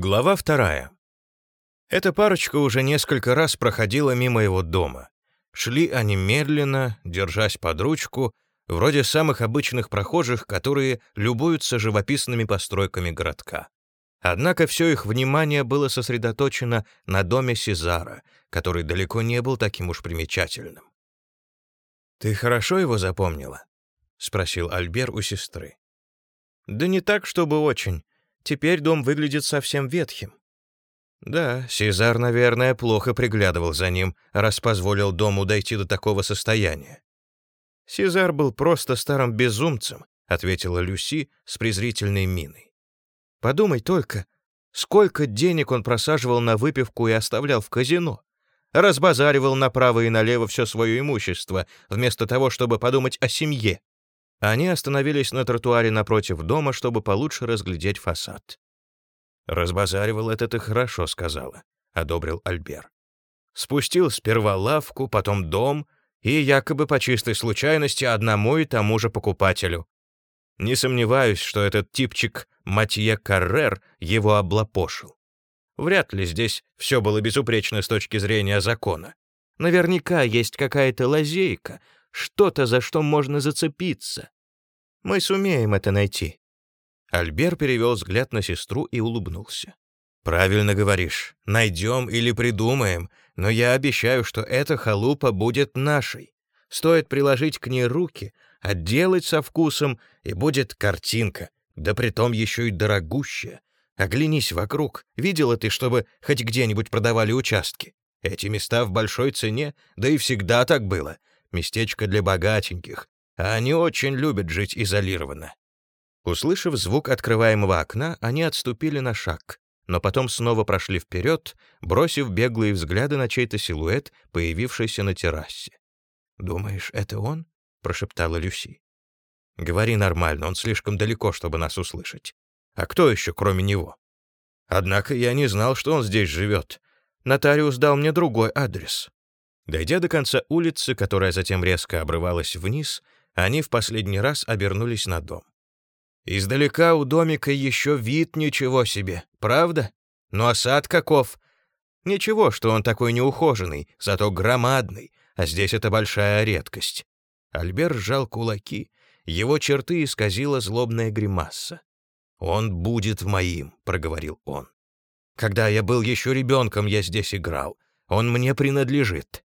Глава вторая. Эта парочка уже несколько раз проходила мимо его дома. Шли они медленно, держась под ручку, вроде самых обычных прохожих, которые любуются живописными постройками городка. Однако все их внимание было сосредоточено на доме Сезара, который далеко не был таким уж примечательным. «Ты хорошо его запомнила?» — спросил Альбер у сестры. «Да не так, чтобы очень. Теперь дом выглядит совсем ветхим. Да, Сезар, наверное, плохо приглядывал за ним, раз позволил дому дойти до такого состояния. Сезар был просто старым безумцем, ответила Люси с презрительной миной. Подумай только, сколько денег он просаживал на выпивку и оставлял в казино. Разбазаривал направо и налево все свое имущество, вместо того, чтобы подумать о семье. Они остановились на тротуаре напротив дома, чтобы получше разглядеть фасад. «Разбазаривал это ты хорошо», — сказала, — одобрил Альбер. Спустил сперва лавку, потом дом, и якобы по чистой случайности одному и тому же покупателю. Не сомневаюсь, что этот типчик Матье Каррер его облапошил. Вряд ли здесь все было безупречно с точки зрения закона. Наверняка есть какая-то лазейка, что-то, за что можно зацепиться. Мы сумеем это найти». Альбер перевел взгляд на сестру и улыбнулся. «Правильно говоришь. Найдем или придумаем, но я обещаю, что эта халупа будет нашей. Стоит приложить к ней руки, отделать со вкусом, и будет картинка, да притом еще и дорогущая. Оглянись вокруг. Видела ты, чтобы хоть где-нибудь продавали участки? Эти места в большой цене, да и всегда так было местечко для богатеньких, а они очень любят жить изолированно. Услышав звук открываемого окна, они отступили на шаг, но потом снова прошли вперед, бросив беглые взгляды на чей-то силуэт, появившийся на террасе. «Думаешь, это он?» — прошептала Люси. «Говори нормально, он слишком далеко, чтобы нас услышать. А кто еще, кроме него?» «Однако я не знал, что он здесь живет. Нотариус дал мне другой адрес». Дойдя до конца улицы, которая затем резко обрывалась вниз, они в последний раз обернулись на дом. Издалека у домика еще вид ничего себе, правда? Ну а сад каков? Ничего, что он такой неухоженный, зато громадный, а здесь это большая редкость. Альбер сжал кулаки, его черты исказила злобная гримаса. «Он будет моим», — проговорил он. «Когда я был еще ребенком, я здесь играл. Он мне принадлежит.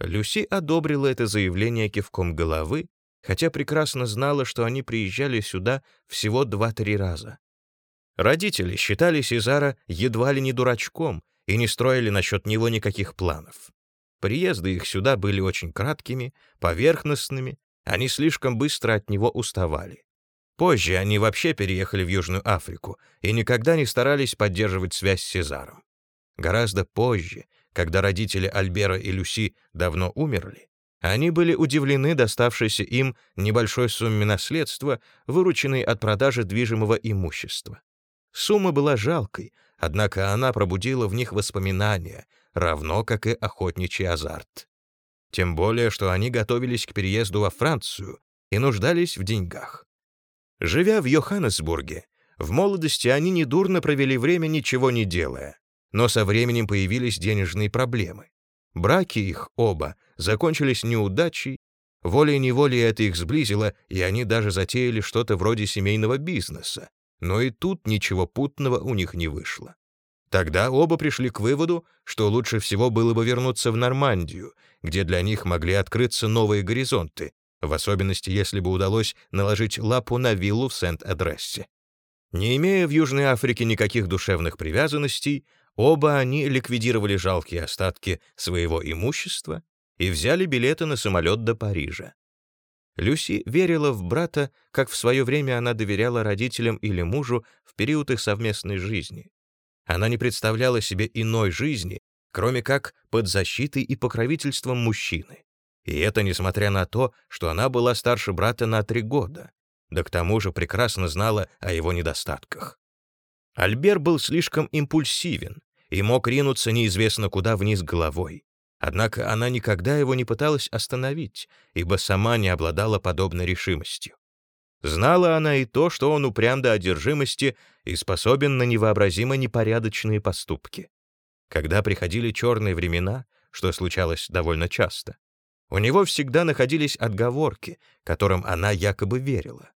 Люси одобрила это заявление кивком головы, хотя прекрасно знала, что они приезжали сюда всего два-три раза. Родители считали Сезара едва ли не дурачком и не строили насчет него никаких планов. Приезды их сюда были очень краткими, поверхностными, они слишком быстро от него уставали. Позже они вообще переехали в Южную Африку и никогда не старались поддерживать связь с Сезаром. Гораздо позже, когда родители Альбера и Люси давно умерли, они были удивлены доставшейся им небольшой сумме наследства, вырученной от продажи движимого имущества. Сумма была жалкой, однако она пробудила в них воспоминания, равно как и охотничий азарт. Тем более, что они готовились к переезду во Францию и нуждались в деньгах. Живя в Йоханнесбурге, в молодости они недурно провели время, ничего не делая. Но со временем появились денежные проблемы. Браки их оба закончились неудачей, волей-неволей это их сблизило, и они даже затеяли что-то вроде семейного бизнеса. Но и тут ничего путного у них не вышло. Тогда оба пришли к выводу, что лучше всего было бы вернуться в Нормандию, где для них могли открыться новые горизонты, в особенности если бы удалось наложить лапу на виллу в Сент-Адрессе. Не имея в Южной Африке никаких душевных привязанностей, Оба они ликвидировали жалкие остатки своего имущества и взяли билеты на самолет до Парижа. Люси верила в брата, как в свое время она доверяла родителям или мужу в период их совместной жизни. Она не представляла себе иной жизни, кроме как под защитой и покровительством мужчины. И это несмотря на то, что она была старше брата на три года, да к тому же прекрасно знала о его недостатках. Альбер был слишком импульсивен, и мог ринуться неизвестно куда вниз головой. Однако она никогда его не пыталась остановить, ибо сама не обладала подобной решимостью. Знала она и то, что он упрям до одержимости и способен на невообразимо непорядочные поступки. Когда приходили черные времена, что случалось довольно часто, у него всегда находились отговорки, которым она якобы верила.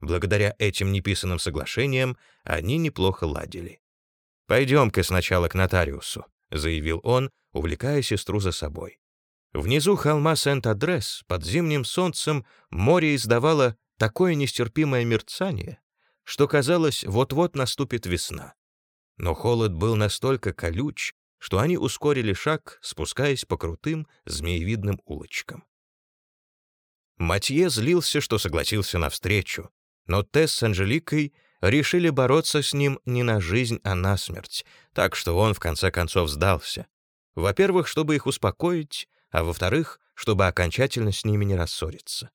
Благодаря этим неписанным соглашениям они неплохо ладили. «Пойдем-ка сначала к нотариусу», — заявил он, увлекая сестру за собой. Внизу холма Сент-Адрес под зимним солнцем море издавало такое нестерпимое мерцание, что казалось, вот-вот наступит весна. Но холод был настолько колюч, что они ускорили шаг, спускаясь по крутым, змеевидным улочкам. Матье злился, что согласился навстречу, но Тесс с Анжеликой решили бороться с ним не на жизнь, а на смерть, так что он в конце концов сдался. Во-первых, чтобы их успокоить, а во-вторых, чтобы окончательно с ними не рассориться.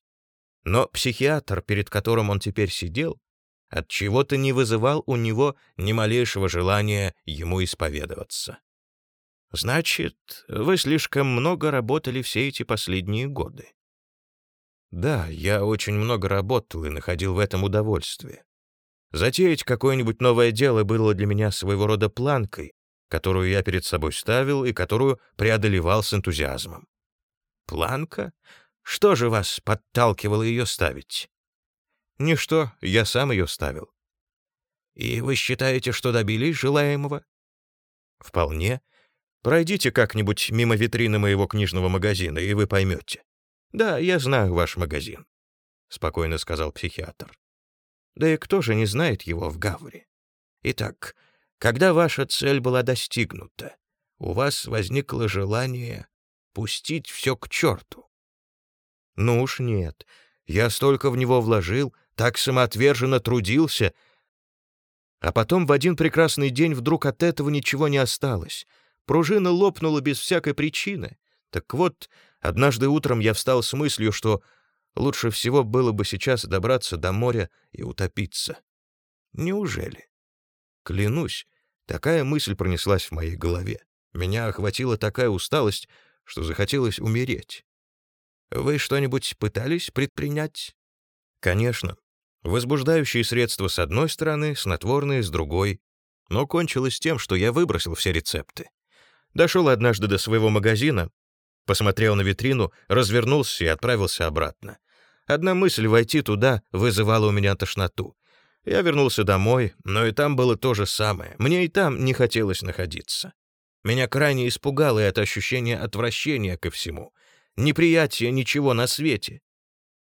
Но психиатр, перед которым он теперь сидел, от чего-то не вызывал у него ни малейшего желания ему исповедоваться. Значит, вы слишком много работали все эти последние годы. Да, я очень много работал и находил в этом удовольствие. Затеять какое-нибудь новое дело было для меня своего рода планкой, которую я перед собой ставил и которую преодолевал с энтузиазмом. Планка? Что же вас подталкивало ее ставить? Ничто, я сам ее ставил. И вы считаете, что добились желаемого? Вполне. Пройдите как-нибудь мимо витрины моего книжного магазина, и вы поймете. Да, я знаю ваш магазин, — спокойно сказал психиатр. Да и кто же не знает его в Гавре? Итак, когда ваша цель была достигнута, у вас возникло желание пустить все к черту. Ну уж нет, я столько в него вложил, так самоотверженно трудился, а потом в один прекрасный день вдруг от этого ничего не осталось. Пружина лопнула без всякой причины. Так вот, однажды утром я встал с мыслью, что лучше всего было бы сейчас добраться до моря и утопиться. Неужели? Клянусь, такая мысль пронеслась в моей голове. Меня охватила такая усталость, что захотелось умереть. Вы что-нибудь пытались предпринять? Конечно. Возбуждающие средства с одной стороны, снотворные с другой. Но кончилось тем, что я выбросил все рецепты. Дошел однажды до своего магазина, посмотрел на витрину, развернулся и отправился обратно. Одна мысль войти туда вызывала у меня тошноту. Я вернулся домой, но и там было то же самое. Мне и там не хотелось находиться. Меня крайне испугало это ощущение отвращения ко всему, неприятие ничего на свете.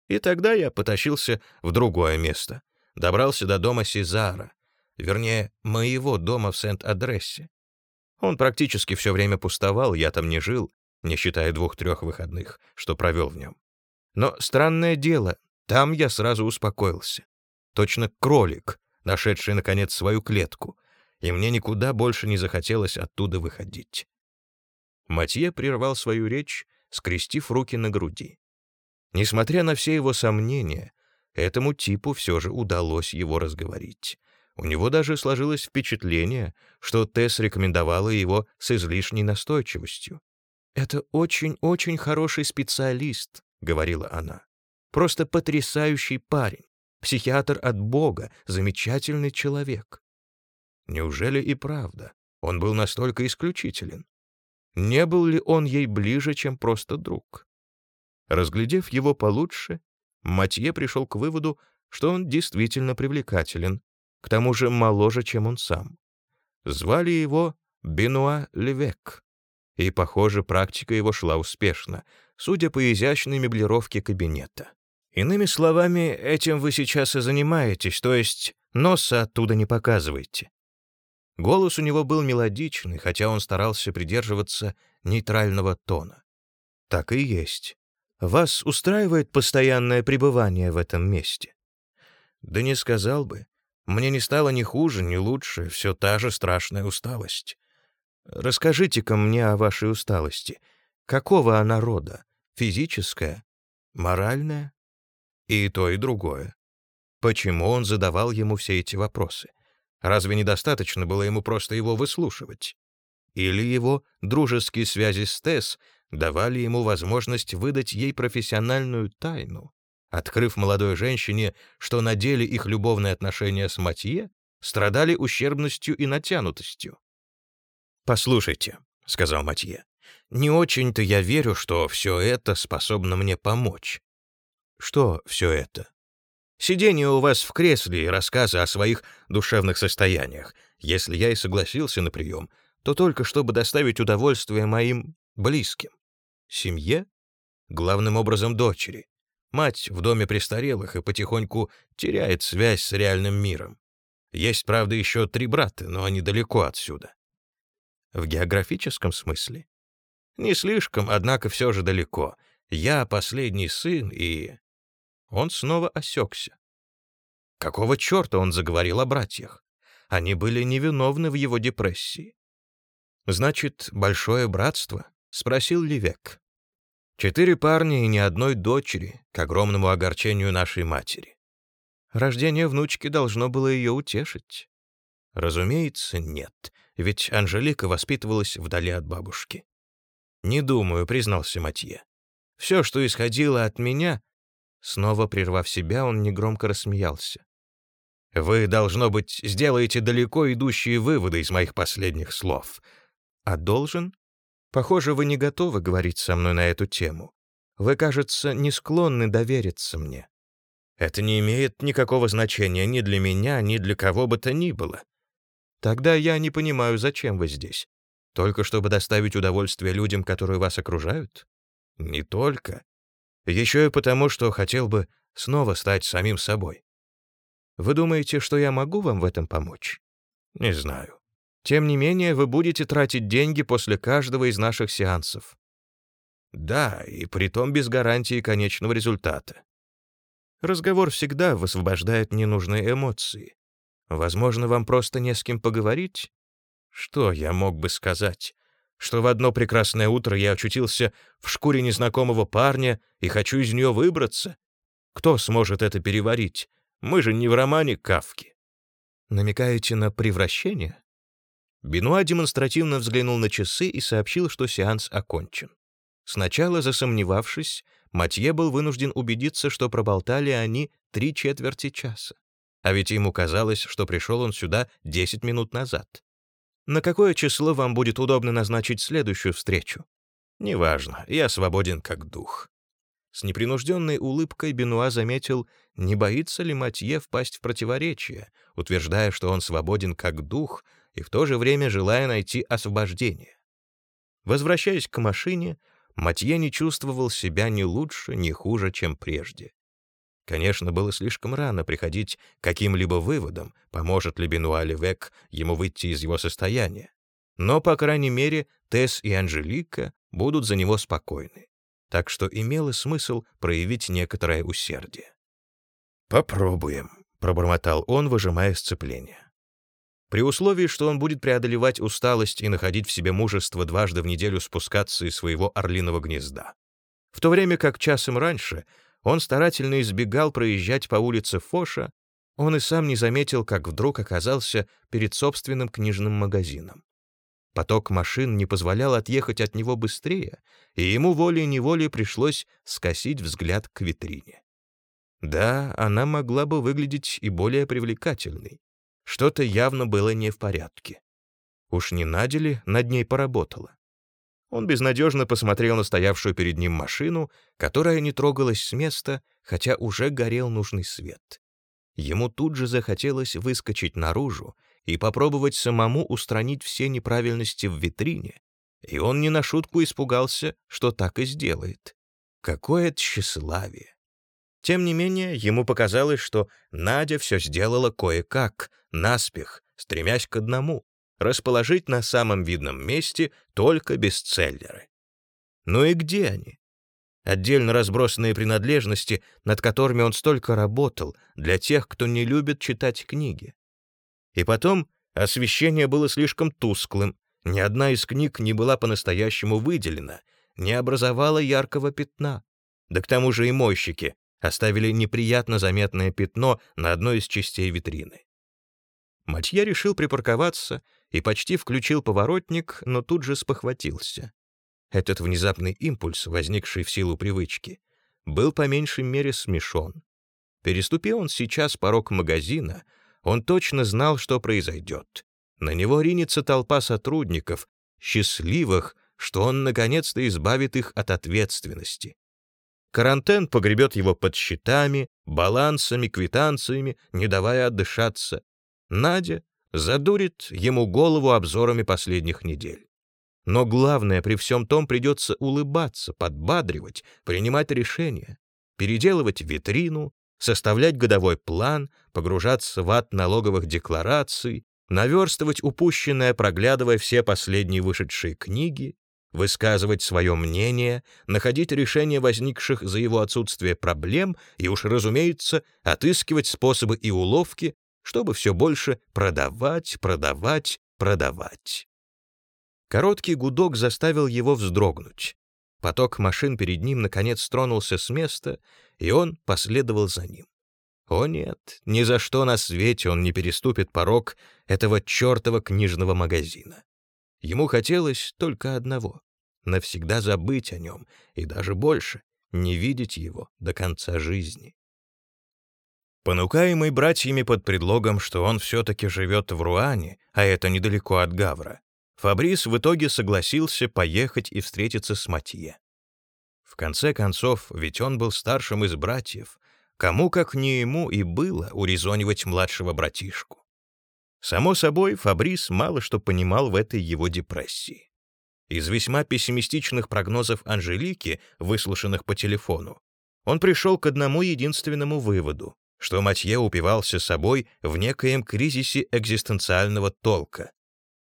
И тогда я потащился в другое место. Добрался до дома Сезара, вернее, моего дома в Сент-Адрессе. Он практически все время пустовал, я там не жил, не считая двух-трех выходных, что провел в нем. Но странное дело, там я сразу успокоился. Точно кролик, нашедший, наконец, свою клетку, и мне никуда больше не захотелось оттуда выходить. Матье прервал свою речь, скрестив руки на груди. Несмотря на все его сомнения, этому типу все же удалось его разговорить. У него даже сложилось впечатление, что Тесс рекомендовала его с излишней настойчивостью. «Это очень-очень хороший специалист», — говорила она. «Просто потрясающий парень, психиатр от Бога, замечательный человек». Неужели и правда он был настолько исключителен? Не был ли он ей ближе, чем просто друг? Разглядев его получше, Матье пришел к выводу, что он действительно привлекателен, к тому же моложе, чем он сам. Звали его Бенуа Левек, и, похоже, практика его шла успешно, судя по изящной меблировке кабинета. Иными словами, этим вы сейчас и занимаетесь, то есть носа оттуда не показываете. Голос у него был мелодичный, хотя он старался придерживаться нейтрального тона. Так и есть. Вас устраивает постоянное пребывание в этом месте? Да не сказал бы. Мне не стало ни хуже, ни лучше, все та же страшная усталость. Расскажите-ка мне о вашей усталости. Какого она рода? Физическая? Моральная? И то, и другое. Почему он задавал ему все эти вопросы? Разве недостаточно было ему просто его выслушивать? Или его дружеские связи с Тесс давали ему возможность выдать ей профессиональную тайну, открыв молодой женщине, что на деле их любовные отношения с Матье страдали ущербностью и натянутостью. «Послушайте», — сказал Матье, — «не очень-то я верю, что все это способно мне помочь». «Что все это?» «Сидение у вас в кресле и рассказы о своих душевных состояниях. Если я и согласился на прием, то только чтобы доставить удовольствие моим близким. Семье? Главным образом дочери. Мать в доме престарелых и потихоньку теряет связь с реальным миром. Есть, правда, еще три брата, но они далеко отсюда. В географическом смысле? Не слишком, однако все же далеко. Я последний сын, и... Он снова осекся. Какого черта он заговорил о братьях? Они были невиновны в его депрессии. «Значит, большое братство?» — спросил Левек. «Четыре парня и ни одной дочери, к огромному огорчению нашей матери. Рождение внучки должно было ее утешить». Разумеется, нет, ведь Анжелика воспитывалась вдали от бабушки. «Не думаю», — признался Матье. «Все, что исходило от меня...» Снова прервав себя, он негромко рассмеялся. «Вы, должно быть, сделаете далеко идущие выводы из моих последних слов. А должен? Похоже, вы не готовы говорить со мной на эту тему. Вы, кажется, не склонны довериться мне. Это не имеет никакого значения ни для меня, ни для кого бы то ни было. Тогда я не понимаю, зачем вы здесь. Только чтобы доставить удовольствие людям, которые вас окружают? Не только. Еще и потому, что хотел бы снова стать самим собой. Вы думаете, что я могу вам в этом помочь? Не знаю. Тем не менее, вы будете тратить деньги после каждого из наших сеансов. Да, и притом без гарантии конечного результата. Разговор всегда высвобождает ненужные эмоции. Возможно, вам просто не с кем поговорить? Что я мог бы сказать? Что в одно прекрасное утро я очутился в шкуре незнакомого парня и хочу из нее выбраться? Кто сможет это переварить? Мы же не в романе Кавки. Намекаете на превращение? Бенуа демонстративно взглянул на часы и сообщил, что сеанс окончен. Сначала, засомневавшись, Матье был вынужден убедиться, что проболтали они три четверти часа. А ведь ему казалось, что пришел он сюда десять минут назад. На какое число вам будет удобно назначить следующую встречу? Неважно, я свободен как дух. С непринужденной улыбкой Бенуа заметил, не боится ли Матье впасть в противоречие, утверждая, что он свободен как дух, и в то же время желая найти освобождение. Возвращаясь к машине, Матье не чувствовал себя ни лучше, ни хуже, чем прежде. Конечно, было слишком рано приходить к каким-либо выводам, поможет ли Бенуа Левек ему выйти из его состояния. Но, по крайней мере, Тесс и Анжелика будут за него спокойны. Так что имело смысл проявить некоторое усердие. «Попробуем», — пробормотал он, выжимая сцепление. При условии, что он будет преодолевать усталость и находить в себе мужество дважды в неделю спускаться из своего орлиного гнезда. В то время как часом раньше он старательно избегал проезжать по улице Фоша, он и сам не заметил, как вдруг оказался перед собственным книжным магазином. Поток машин не позволял отъехать от него быстрее, и ему волей-неволей пришлось скосить взгляд к витрине. Да, она могла бы выглядеть и более привлекательной, что-то явно было не в порядке. Уж не Надя ли над ней поработала? Он безнадежно посмотрел на стоявшую перед ним машину, которая не трогалась с места, хотя уже горел нужный свет. Ему тут же захотелось выскочить наружу и попробовать самому устранить все неправильности в витрине, и он не на шутку испугался, что так и сделает. Какое тщеславие! Тем не менее, ему показалось, что Надя все сделала кое-как, наспех, стремясь к одному — расположить на самом видном месте только бестселлеры. Ну и где они? Отдельно разбросанные принадлежности, над которыми он столько работал, для тех, кто не любит читать книги. И потом освещение было слишком тусклым, ни одна из книг не была по-настоящему выделена, не образовала яркого пятна. Да к тому же и мойщики оставили неприятно заметное пятно на одной из частей витрины. Матье решил припарковаться и почти включил поворотник, но тут же спохватился. Этот внезапный импульс, возникший в силу привычки, был по меньшей мере смешон. Переступи он сейчас порог магазина, он точно знал, что произойдет. На него ринется толпа сотрудников, счастливых, что он наконец-то избавит их от ответственности. Карантен погребет его под счетами, балансами, квитанциями, не давая отдышаться. Надя задурит ему голову обзорами последних недель. Но главное, при всем том придется улыбаться, подбадривать, принимать решения, переделывать витрину, составлять годовой план, погружаться в ад налоговых деклараций, наверстывать упущенное, проглядывая все последние вышедшие книги, высказывать свое мнение, находить решение возникших за его отсутствие проблем и уж, разумеется, отыскивать способы и уловки, чтобы все больше продавать, продавать, продавать. Короткий гудок заставил его вздрогнуть. Поток машин перед ним наконец тронулся с места, и он последовал за ним. О нет, ни за что на свете он не переступит порог этого чертова книжного магазина. Ему хотелось только одного — навсегда забыть о нем, и даже больше — не видеть его до конца жизни. Понукаемый братьями под предлогом, что он все-таки живет в Руане, а это недалеко от Гавра, Фабрис в итоге согласился поехать и встретиться с Матье. В конце концов, ведь он был старшим из братьев, кому как не ему и было урезонивать младшего братишку. Само собой, Фабрис мало что понимал в этой его депрессии. Из весьма пессимистичных прогнозов Анжелики, выслушанных по телефону, он пришел к одному единственному выводу, что Матье упивался собой в некоем кризисе экзистенциального толка.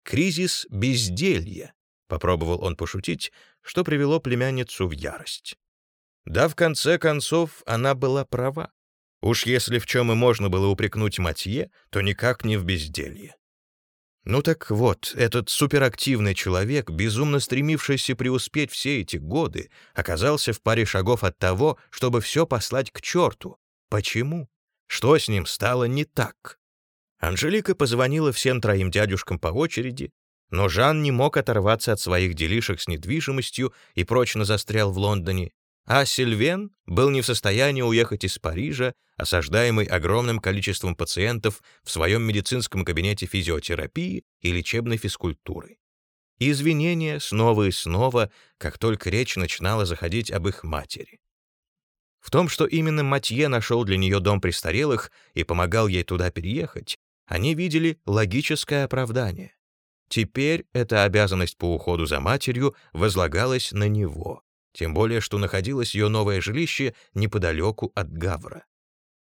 Кризис безделья, попробовал он пошутить, что привело племянницу в ярость. Да, в конце концов, она была права. Уж если в чем и можно было упрекнуть Матье, то никак не в безделье. Ну так вот, этот суперактивный человек, безумно стремившийся преуспеть все эти годы, оказался в паре шагов от того, чтобы все послать к черту. Почему? Что с ним стало не так? Анжелика позвонила всем троим дядюшкам по очереди, но Жан не мог оторваться от своих делишек с недвижимостью и прочно застрял в Лондоне, а Сильвен был не в состоянии уехать из Парижа, осаждаемый огромным количеством пациентов в своем медицинском кабинете физиотерапии и лечебной физкультуры. извинения снова и снова, как только речь начинала заходить об их матери. В том, что именно Матье нашел для нее дом престарелых и помогал ей туда переехать, они видели логическое оправдание. Теперь эта обязанность по уходу за матерью возлагалась на него тем более что находилось ее новое жилище неподалеку от Гавра.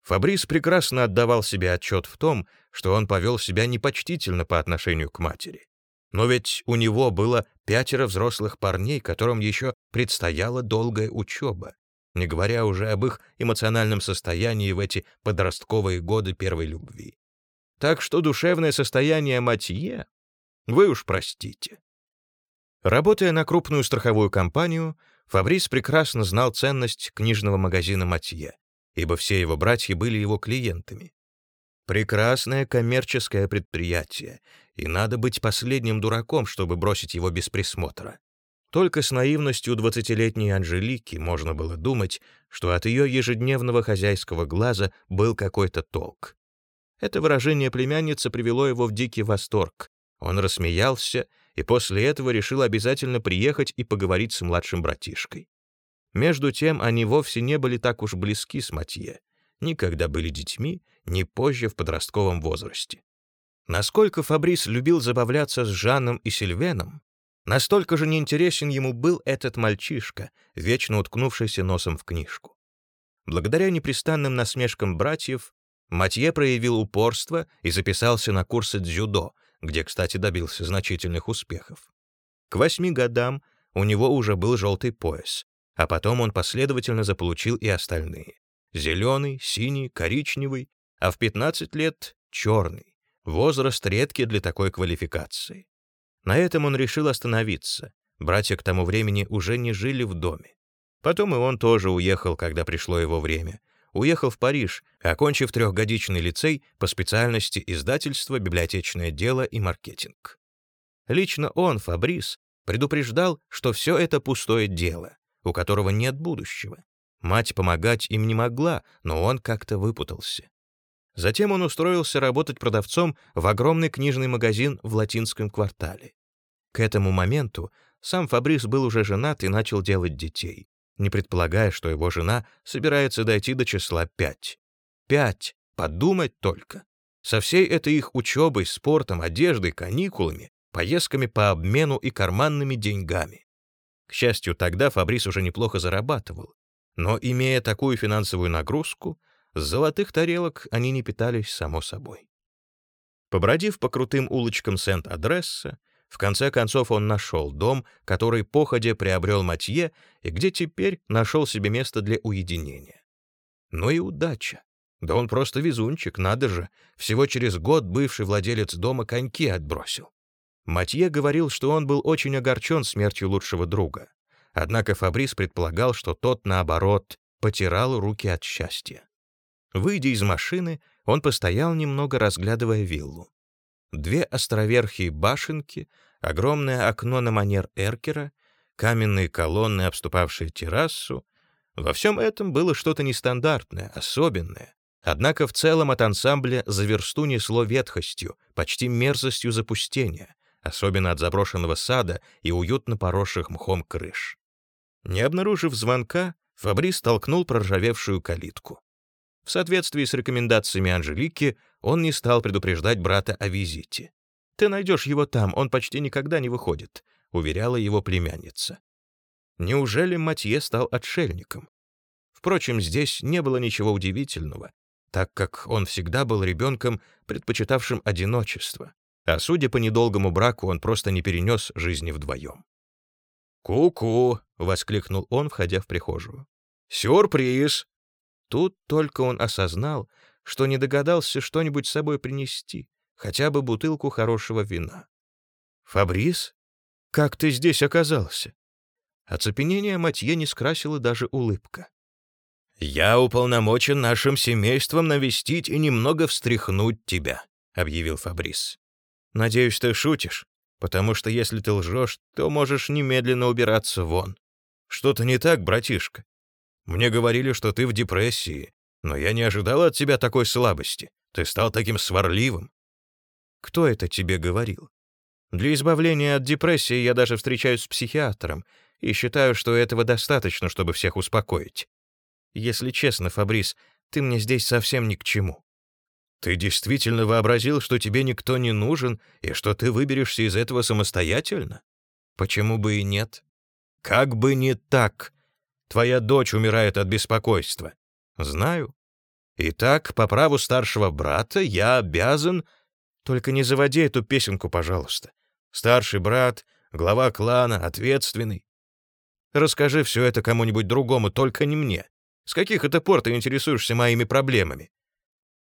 Фабрис прекрасно отдавал себе отчет в том, что он повел себя непочтительно по отношению к матери. Но ведь у него было пятеро взрослых парней, которым еще предстояла долгая учеба, не говоря уже об их эмоциональном состоянии в эти подростковые годы первой любви. Так что душевное состояние Матье вы уж простите. Работая на крупную страховую компанию, Фабрис прекрасно знал ценность книжного магазина Матье, ибо все его братья были его клиентами. Прекрасное коммерческое предприятие, и надо быть последним дураком, чтобы бросить его без присмотра. Только с наивностью двадцатилетней Анжелики можно было думать, что от ее ежедневного хозяйского глаза был какой-то толк. Это выражение племянницы привело его в дикий восторг. Он рассмеялся и после этого решил обязательно приехать и поговорить с младшим братишкой. Между тем, они вовсе не были так уж близки с Матье, ни когда были детьми, ни позже в подростковом возрасте. Насколько Фабрис любил забавляться с Жаном и Сильвеном, настолько же неинтересен ему был этот мальчишка, вечно уткнувшийся носом в книжку. Благодаря непрестанным насмешкам братьев, Матье проявил упорство и записался на курсы дзюдо, где, кстати, добился значительных успехов. К восьми годам у него уже был желтый пояс, а потом он последовательно заполучил и остальные. Зеленый, синий, коричневый, а в 15 лет — черный. Возраст редкий для такой квалификации. На этом он решил остановиться. Братья к тому времени уже не жили в доме. Потом и он тоже уехал, когда пришло его время — уехал в Париж, окончив трехгодичный лицей по специальности издательства, библиотечное дело и маркетинг. Лично он, Фабрис, предупреждал, что все это пустое дело, у которого нет будущего. Мать помогать им не могла, но он как-то выпутался. Затем он устроился работать продавцом в огромный книжный магазин в латинском квартале. К этому моменту сам Фабрис был уже женат и начал делать детей, не предполагая, что его жена собирается дойти до числа пять. Пять! Подумать только! Со всей этой их учебой, спортом, одеждой, каникулами, поездками по обмену и карманными деньгами. К счастью, тогда Фабрис уже неплохо зарабатывал. Но, имея такую финансовую нагрузку, золотых тарелок они не питались само собой. Побродив по крутым улочкам Сент-Адресса, в конце концов он нашел дом, который походе приобрел Матье и где теперь нашел себе место для уединения. Ну и удача. Да он просто везунчик, надо же. Всего через год бывший владелец дома коньки отбросил. Матье говорил, что он был очень огорчен смертью лучшего друга. Однако Фабрис предполагал, что тот, наоборот, потирал руки от счастья. Выйдя из машины, он постоял немного, разглядывая виллу. Две островерхие башенки, огромное окно на манер эркера, каменные колонны, обступавшие террасу. Во всем этом было что-то нестандартное, особенное. Однако в целом от ансамбля за версту несло ветхостью, почти мерзостью запустения, особенно от заброшенного сада и уютно поросших мхом крыш. Не обнаружив звонка, Фабрис толкнул проржавевшую калитку. В соответствии с рекомендациями Анжелики, он не стал предупреждать брата о визите. «Ты найдешь его там, он почти никогда не выходит», — уверяла его племянница. Неужели Матье стал отшельником? Впрочем, здесь не было ничего удивительного, так как он всегда был ребенком, предпочитавшим одиночество, а судя по недолгому браку, он просто не перенес жизни вдвоем. «Ку-ку!» — воскликнул он, входя в прихожую. «Сюрприз!» Тут только он осознал, что не догадался что-нибудь с собой принести, хотя бы бутылку хорошего вина. «Фабрис? Как ты здесь оказался?» Оцепенение Матье не скрасила даже улыбка. «Я уполномочен нашим семейством навестить и немного встряхнуть тебя», — объявил Фабрис. «Надеюсь, ты шутишь?» потому что если ты лжешь, то можешь немедленно убираться вон. Что-то не так, братишка? Мне говорили, что ты в депрессии, но я не ожидал от тебя такой слабости. Ты стал таким сварливым. Кто это тебе говорил? Для избавления от депрессии я даже встречаюсь с психиатром и считаю, что этого достаточно, чтобы всех успокоить. Если честно, Фабрис, ты мне здесь совсем ни к чему. Ты действительно вообразил, что тебе никто не нужен и что ты выберешься из этого самостоятельно? Почему бы и нет? Как бы не так. Твоя дочь умирает от беспокойства. Знаю. Итак, по праву старшего брата я обязан... Только не заводи эту песенку, пожалуйста. Старший брат, глава клана, ответственный. Расскажи все это кому-нибудь другому, только не мне. С каких это пор ты интересуешься моими проблемами?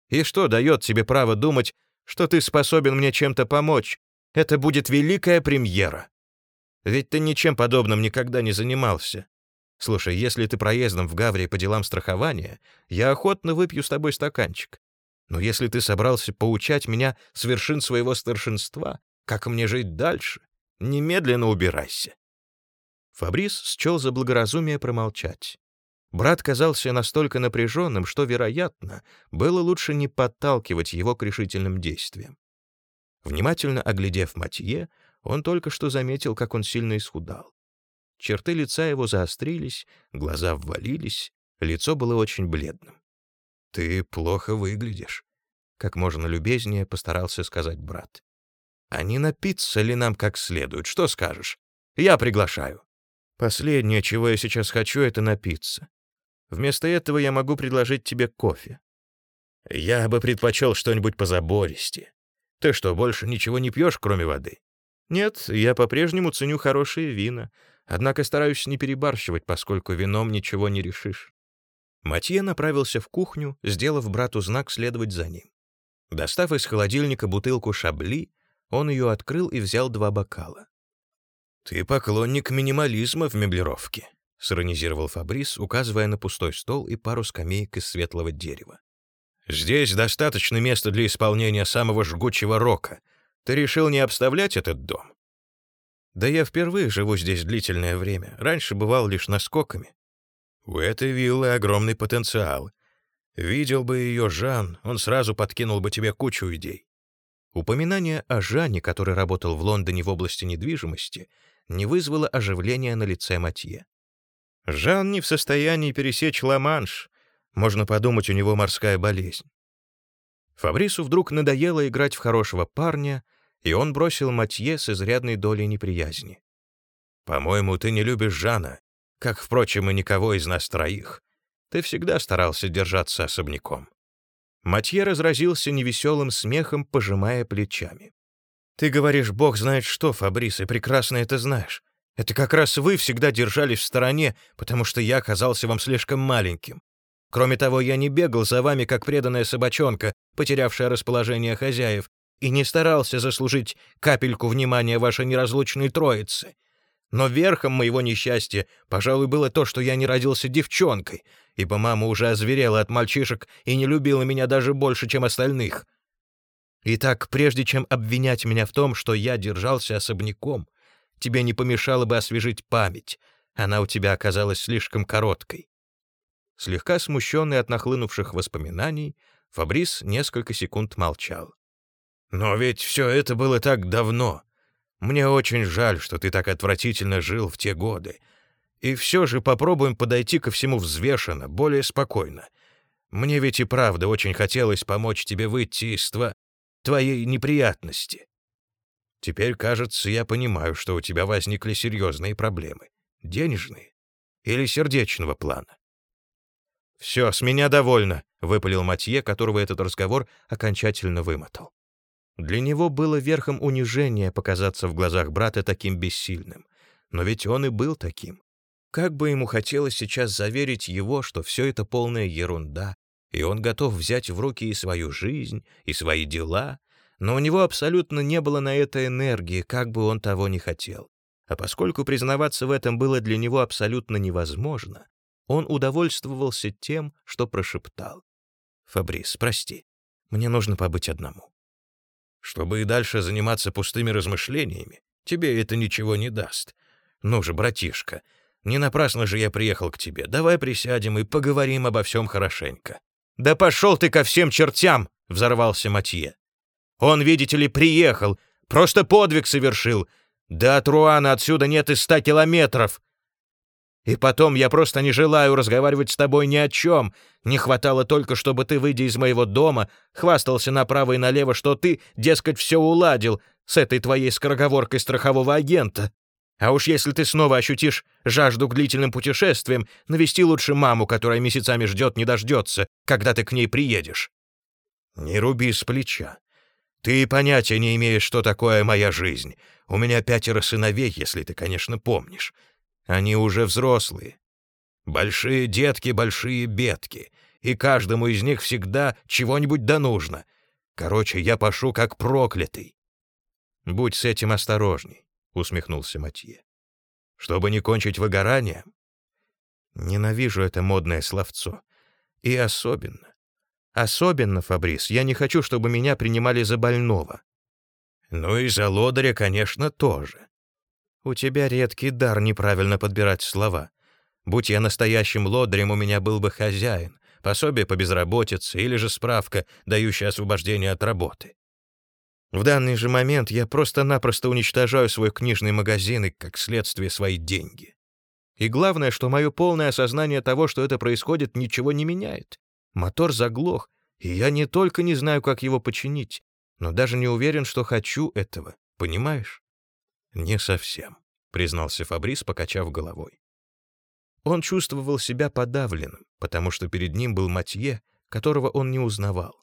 И что дает тебе право думать, что ты способен мне чем-то помочь? Это будет великая премьера. Ведь ты ничем подобным никогда не занимался. Слушай, если ты проездом в Гаврии по делам страхования, я охотно выпью с тобой стаканчик. Но если ты собрался поучать меня с вершин своего старшинства, как мне жить дальше, немедленно убирайся». Фабрис счел за благоразумие промолчать. Брат казался настолько напряженным, что, вероятно, было лучше не подталкивать его к решительным действиям. Внимательно оглядев Матье, он только что заметил, как он сильно исхудал. Черты лица его заострились, глаза ввалились, лицо было очень бледным. «Ты плохо выглядишь», — как можно любезнее постарался сказать брат. «А не напиться ли нам как следует? Что скажешь? Я приглашаю». «Последнее, чего я сейчас хочу, — это напиться. Вместо этого я могу предложить тебе кофе. Я бы предпочел что-нибудь позабористее. Ты что, больше ничего не пьешь, кроме воды? Нет, я по-прежнему ценю хорошие вина, однако стараюсь не перебарщивать, поскольку вином ничего не решишь. Матье направился в кухню, сделав брату знак следовать за ним. Достав из холодильника бутылку шабли, он ее открыл и взял два бокала. «Ты поклонник минимализма в меблировке», — сиронизировал Фабрис, указывая на пустой стол и пару скамеек из светлого дерева. «Здесь достаточно места для исполнения самого жгучего рока. Ты решил не обставлять этот дом?» «Да я впервые живу здесь длительное время. Раньше бывал лишь наскоками». У этой виллы огромный потенциал. Видел бы ее Жан, он сразу подкинул бы тебе кучу идей. Упоминание о Жане, который работал в Лондоне в области недвижимости, не вызвало оживления на лице Матье. Жан не в состоянии пересечь Ла-Манш. Можно подумать, у него морская болезнь. Фабрису вдруг надоело играть в хорошего парня, и он бросил Матье с изрядной долей неприязни. «По-моему, ты не любишь Жана, как, впрочем, и никого из нас троих. Ты всегда старался держаться особняком». Матье разразился невеселым смехом, пожимая плечами. «Ты говоришь, бог знает что, Фабрис, и прекрасно это знаешь. Это как раз вы всегда держались в стороне, потому что я оказался вам слишком маленьким. Кроме того, я не бегал за вами, как преданная собачонка, потерявшая расположение хозяев, и не старался заслужить капельку внимания вашей неразлучной троицы. Но верхом моего несчастья, пожалуй, было то, что я не родился девчонкой, ибо мама уже озверела от мальчишек и не любила меня даже больше, чем остальных. Итак, прежде чем обвинять меня в том, что я держался особняком, тебе не помешало бы освежить память. Она у тебя оказалась слишком короткой. Слегка смущенный от нахлынувших воспоминаний, Фабрис несколько секунд молчал. «Но ведь все это было так давно. Мне очень жаль, что ты так отвратительно жил в те годы. И все же попробуем подойти ко всему взвешенно, более спокойно. Мне ведь и правда очень хотелось помочь тебе выйти из тва... твоей неприятности. Теперь, кажется, я понимаю, что у тебя возникли серьезные проблемы. Денежные или сердечного плана. «Все, с меня довольно», — выпалил Матье, которого этот разговор окончательно вымотал. Для него было верхом унижения показаться в глазах брата таким бессильным. Но ведь он и был таким. Как бы ему хотелось сейчас заверить его, что все это полная ерунда, и он готов взять в руки и свою жизнь, и свои дела, но у него абсолютно не было на это энергии, как бы он того не хотел. А поскольку признаваться в этом было для него абсолютно невозможно, он удовольствовался тем, что прошептал. «Фабрис, прости, мне нужно побыть одному». Чтобы и дальше заниматься пустыми размышлениями, тебе это ничего не даст. Ну же, братишка, не напрасно же я приехал к тебе. Давай присядем и поговорим обо всем хорошенько». «Да пошел ты ко всем чертям!» — взорвался Матье. «Он, видите ли, приехал, просто подвиг совершил. Да от Руана отсюда нет и ста километров. И потом я просто не желаю разговаривать с тобой ни о чем. Не хватало только, чтобы ты, выйдя из моего дома, хвастался направо и налево, что ты, дескать, все уладил с этой твоей скороговоркой страхового агента. А уж если ты снова ощутишь жажду к длительным путешествиям, навести лучше маму, которая месяцами ждет, не дождется, когда ты к ней приедешь. Не руби с плеча. Ты понятия не имеешь, что такое моя жизнь. У меня пятеро сыновей, если ты, конечно, помнишь. Они уже взрослые. Большие детки, большие бедки. И каждому из них всегда чего-нибудь да нужно. Короче, я пошу как проклятый. «Будь с этим осторожней», — усмехнулся Матье. «Чтобы не кончить выгоранием». Ненавижу это модное словцо. И особенно. Особенно, Фабрис, я не хочу, чтобы меня принимали за больного. Ну и за лодыря, конечно, тоже. У тебя редкий дар неправильно подбирать слова. Будь я настоящим лодырем, у меня был бы хозяин, пособие по безработице или же справка, дающая освобождение от работы. В данный же момент я просто-напросто уничтожаю свой книжный магазин и, как следствие, свои деньги. И главное, что мое полное осознание того, что это происходит, ничего не меняет. Мотор заглох, и я не только не знаю, как его починить, но даже не уверен, что хочу этого, понимаешь? «Не совсем», — признался Фабрис, покачав головой. Он чувствовал себя подавленным, потому что перед ним был Матье, которого он не узнавал.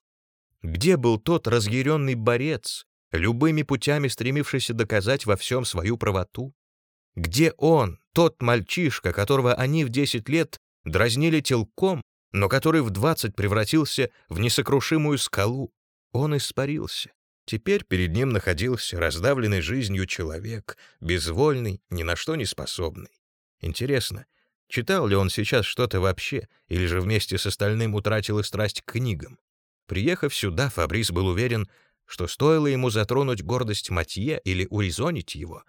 Где был тот разъяренный борец, любыми путями стремившийся доказать во всем свою правоту? Где он, тот мальчишка, которого они в десять лет дразнили телком, но который в двадцать превратился в несокрушимую скалу? Он испарился. Теперь перед ним находился раздавленный жизнью человек, безвольный, ни на что не способный. Интересно, читал ли он сейчас что-то вообще, или же вместе с остальным утратил и страсть к книгам? Приехав сюда, Фабрис был уверен, что стоило ему затронуть гордость Матье или урезонить его,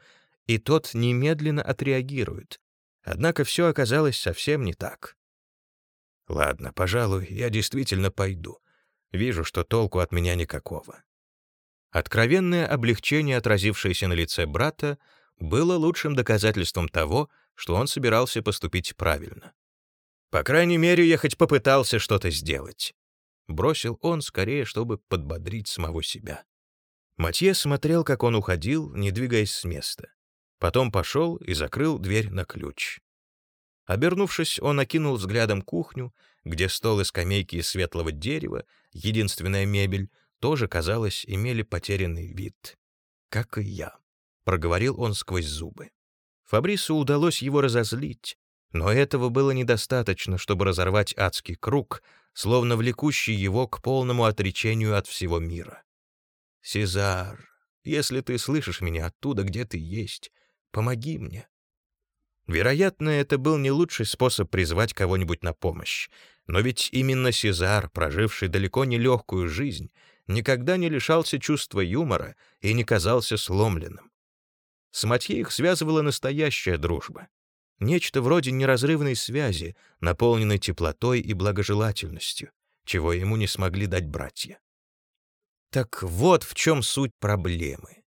и тот немедленно отреагирует. Однако все оказалось совсем не так. Ладно, пожалуй, я действительно пойду. Вижу, что толку от меня никакого. Откровенное облегчение, отразившееся на лице брата, было лучшим доказательством того, что он собирался поступить правильно. По крайней мере, я хоть попытался что-то сделать. Бросил он скорее, чтобы подбодрить самого себя. Матье смотрел, как он уходил, не двигаясь с места. Потом пошел и закрыл дверь на ключ. Обернувшись, он окинул взглядом кухню, где стол и скамейки из светлого дерева, единственная мебель, тоже, казалось, имели потерянный вид. «Как и я», — проговорил он сквозь зубы. Фабрису удалось его разозлить, но этого было недостаточно, чтобы разорвать адский круг, словно влекущий его к полному отречению от всего мира. «Сезар, если ты слышишь меня оттуда, где ты есть, помоги мне». Вероятно, это был не лучший способ призвать кого-нибудь на помощь, но ведь именно Сезар, проживший далеко не легкую жизнь, никогда не лишался чувства юмора и не казался сломленным. С Матье их связывала настоящая дружба. Нечто вроде неразрывной связи, наполненной теплотой и благожелательностью, чего ему не смогли дать братья. Так вот в чем суть проблемы.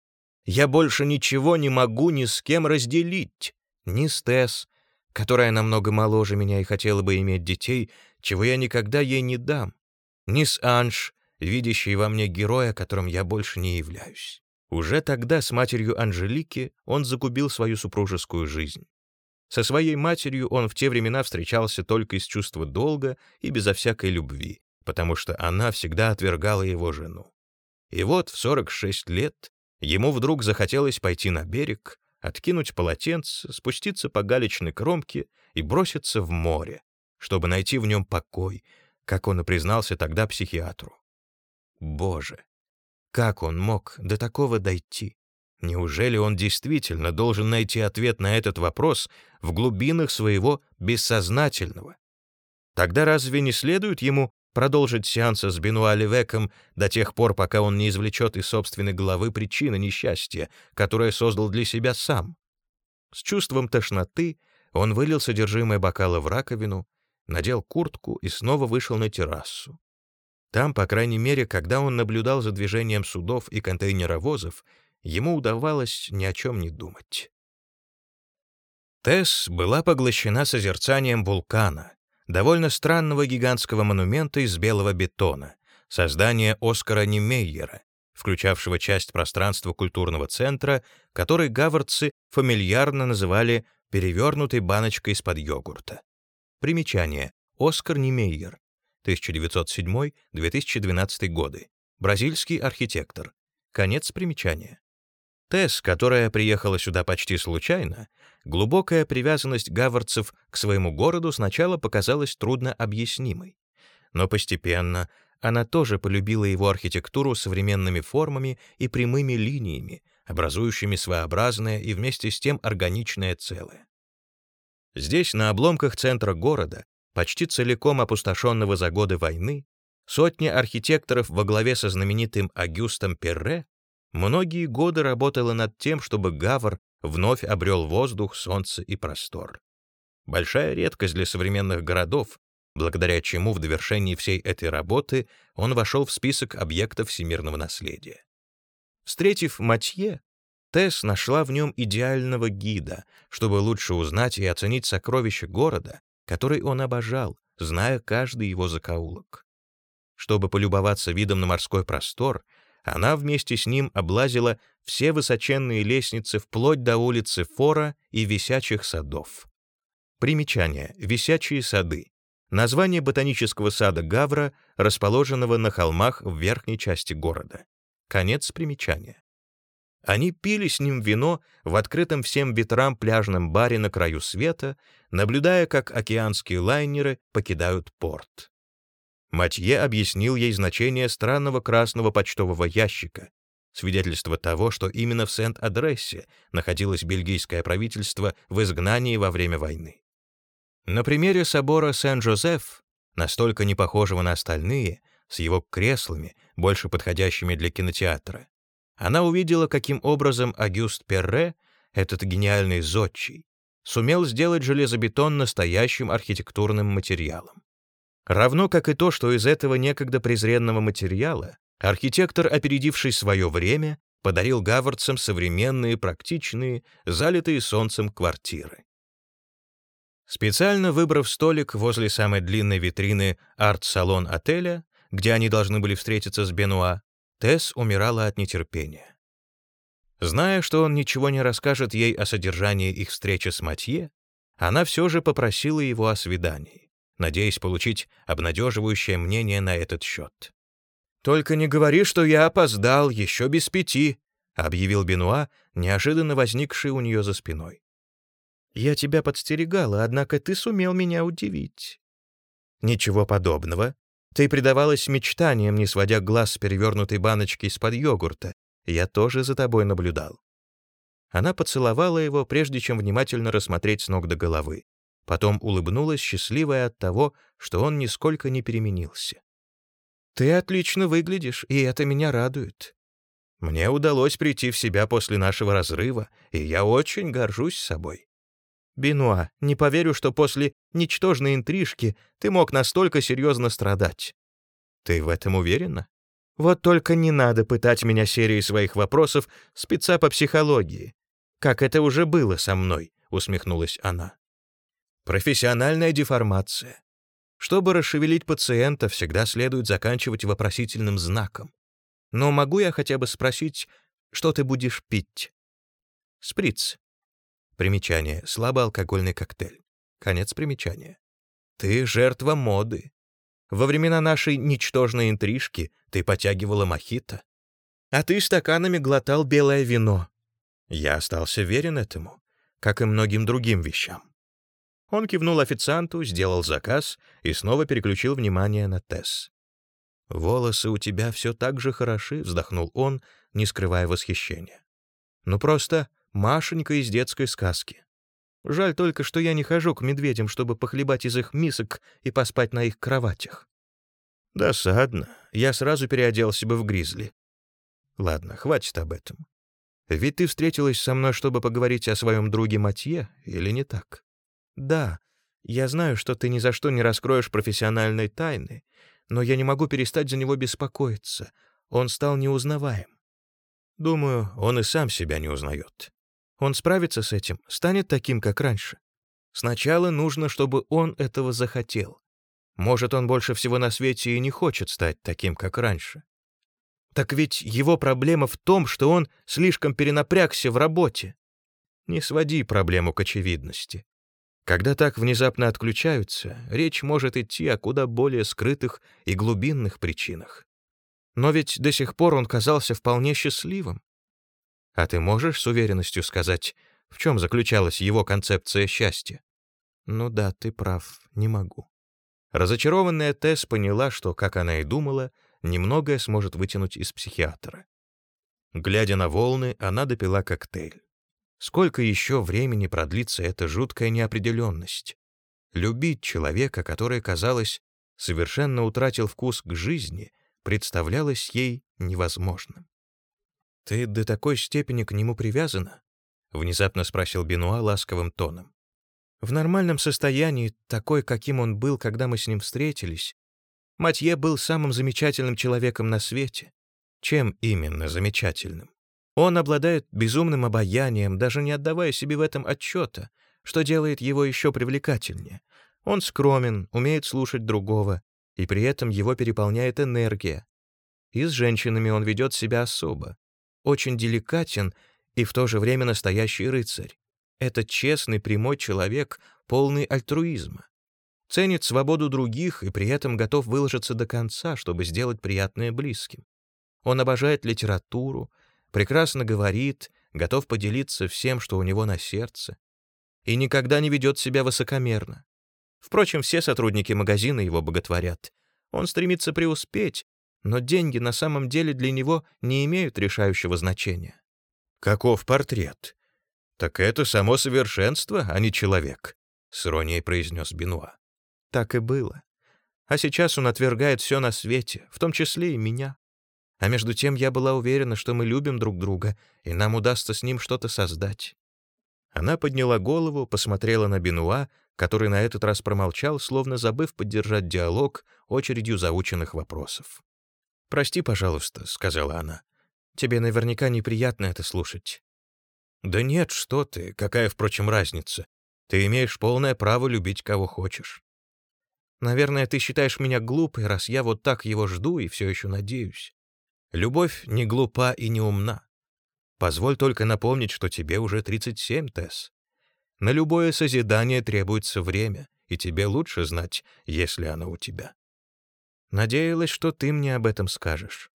Я больше ничего не могу ни с кем разделить. Ни с Тесс, которая намного моложе меня и хотела бы иметь детей, чего я никогда ей не дам. Ни с Анж, видящей во мне героя, которым я больше не являюсь. Уже тогда с матерью Анжелики он загубил свою супружескую жизнь. Со своей матерью он в те времена встречался только из чувства долга и безо всякой любви, потому что она всегда отвергала его жену. И вот в 46 лет ему вдруг захотелось пойти на берег, откинуть полотенце, спуститься по галечной кромке и броситься в море, чтобы найти в нем покой, как он и признался тогда психиатру. Боже, как он мог до такого дойти? Неужели он действительно должен найти ответ на этот вопрос в глубинах своего бессознательного? Тогда разве не следует ему продолжить сеансы с Бенуа Левеком до тех пор, пока он не извлечет из собственной головы причины несчастья, которое создал для себя сам. С чувством тошноты он вылил содержимое бокала в раковину, надел куртку и снова вышел на террасу. Там, по крайней мере, когда он наблюдал за движением судов и контейнеровозов, ему удавалось ни о чем не думать. Тесс была поглощена созерцанием вулкана, довольно странного гигантского монумента из белого бетона, создание Оскара Немейера, включавшего часть пространства культурного центра, который гавардцы фамильярно называли перевернутой баночкой из-под йогурта. Примечание. Оскар Немейер, 1907-2012 годы. Бразильский архитектор. Конец примечания. Тесс, которая приехала сюда почти случайно, глубокая привязанность гавардцев к своему городу сначала показалась трудно объяснимой. Но постепенно она тоже полюбила его архитектуру современными формами и прямыми линиями, образующими своеобразное и вместе с тем органичное целое. Здесь, на обломках центра города, почти целиком опустошенного за годы войны, сотни архитекторов во главе со знаменитым Агюстом Перре многие годы работала над тем, чтобы Гавр вновь обрел воздух, солнце и простор. Большая редкость для современных городов, благодаря чему в довершении всей этой работы он вошел в список объектов всемирного наследия. Встретив Матье, Тесс нашла в нем идеального гида, чтобы лучше узнать и оценить сокровища города, который он обожал, зная каждый его закоулок. Чтобы полюбоваться видом на морской простор, она вместе с ним облазила все высоченные лестницы вплоть до улицы Фора и Висячих садов. Примечание. Висячие сады. Название ботанического сада Гавра, расположенного на холмах в верхней части города. Конец примечания. Они пили с ним вино в открытом всем ветрам пляжном баре на краю света, наблюдая, как океанские лайнеры покидают порт. Матье объяснил ей значение странного красного почтового ящика, свидетельство того, что именно в Сент-Адрессе находилось бельгийское правительство в изгнании во время войны. На примере собора Сен-Жозеф, настолько не похожего на остальные, с его креслами, больше подходящими для кинотеатра, она увидела, каким образом Агюст Перре, этот гениальный зодчий, сумел сделать железобетон настоящим архитектурным материалом. Равно как и то, что из этого некогда презренного материала архитектор, опередивший свое время, подарил гавардцам современные, практичные, залитые солнцем квартиры. Специально выбрав столик возле самой длинной витрины арт-салон отеля, где они должны были встретиться с Бенуа, Тесс умирала от нетерпения. Зная, что он ничего не расскажет ей о содержании их встречи с Матье, она все же попросила его о свидании, надеясь получить обнадеживающее мнение на этот счет. «Только не говори, что я опоздал, еще без пяти», — объявил Бенуа, неожиданно возникший у нее за спиной. «Я тебя подстерегала, однако ты сумел меня удивить». «Ничего подобного. Ты предавалась мечтаниям, не сводя глаз с перевернутой баночки из-под йогурта, я тоже за тобой наблюдал». Она поцеловала его, прежде чем внимательно рассмотреть с ног до головы. Потом улыбнулась, счастливая от того, что он нисколько не переменился. «Ты отлично выглядишь, и это меня радует. Мне удалось прийти в себя после нашего разрыва, и я очень горжусь собой. Бенуа, не поверю, что после ничтожной интрижки ты мог настолько серьезно страдать. Ты в этом уверена? Вот только не надо пытать меня серией своих вопросов спеца по психологии. Как это уже было со мной, усмехнулась она. Профессиональная деформация. Чтобы расшевелить пациента, всегда следует заканчивать вопросительным знаком. Но могу я хотя бы спросить, что ты будешь пить? Сприц. Примечание. Слабоалкогольный коктейль. Конец примечания. Ты жертва моды. Во времена нашей ничтожной интрижки ты потягивала мохито. А ты стаканами глотал белое вино. Я остался верен этому, как и многим другим вещам. Он кивнул официанту, сделал заказ и снова переключил внимание на Тесс. «Волосы у тебя все так же хороши», — вздохнул он, не скрывая восхищения. «Ну просто Машенька из детской сказки. Жаль только, что я не хожу к медведям, чтобы похлебать из их мисок и поспать на их кроватях. Досадно. Я сразу переоделся бы в гризли. Ладно, хватит об этом. Ведь ты встретилась со мной, чтобы поговорить о своем друге Матье, или не так? Да, я знаю, что ты ни за что не раскроешь профессиональной тайны, но я не могу перестать за него беспокоиться. Он стал неузнаваем. Думаю, он и сам себя не узнает. Он справится с этим, станет таким, как раньше. Сначала нужно, чтобы он этого захотел. Может, он больше всего на свете и не хочет стать таким, как раньше. Так ведь его проблема в том, что он слишком перенапрягся в работе. Не своди проблему к очевидности. Когда так внезапно отключаются, речь может идти о куда более скрытых и глубинных причинах. Но ведь до сих пор он казался вполне счастливым. А ты можешь с уверенностью сказать, в чем заключалась его концепция счастья? Ну да, ты прав, не могу. Разочарованная Тесс поняла, что, как она и думала, немногое сможет вытянуть из психиатра. Глядя на волны, она допила коктейль. Сколько еще времени продлится эта жуткая неопределенность? Любить человека, который, казалось, совершенно утратил вкус к жизни, представлялось ей невозможным. «Ты до такой степени к нему привязана?» — внезапно спросил Бенуа ласковым тоном. «В нормальном состоянии, такой, каким он был, когда мы с ним встретились, Матье был самым замечательным человеком на свете. Чем именно замечательным? Он обладает безумным обаянием, даже не отдавая себе в этом отчета, что делает его еще привлекательнее. Он скромен, умеет слушать другого, и при этом его переполняет энергия. И с женщинами он ведет себя особо очень деликатен и в то же время настоящий рыцарь. Это честный, прямой человек, полный альтруизма. Ценит свободу других и при этом готов выложиться до конца, чтобы сделать приятное близким. Он обожает литературу, прекрасно говорит, готов поделиться всем, что у него на сердце, и никогда не ведет себя высокомерно. Впрочем, все сотрудники магазина его боготворят. Он стремится преуспеть, но деньги на самом деле для него не имеют решающего значения. «Каков портрет?» «Так это само совершенство, а не человек», — с иронией произнес Бенуа. «Так и было. А сейчас он отвергает все на свете, в том числе и меня. А между тем я была уверена, что мы любим друг друга, и нам удастся с ним что-то создать». Она подняла голову, посмотрела на Бенуа, который на этот раз промолчал, словно забыв поддержать диалог очередью заученных вопросов. «Прости, пожалуйста», — сказала она. «Тебе наверняка неприятно это слушать». «Да нет, что ты, какая, впрочем, разница? Ты имеешь полное право любить кого хочешь». «Наверное, ты считаешь меня глупой, раз я вот так его жду и все еще надеюсь. Любовь не глупа и не умна. Позволь только напомнить, что тебе уже 37, Тесс. На любое созидание требуется время, и тебе лучше знать, если оно у тебя. Надеялась, что ты мне об этом скажешь.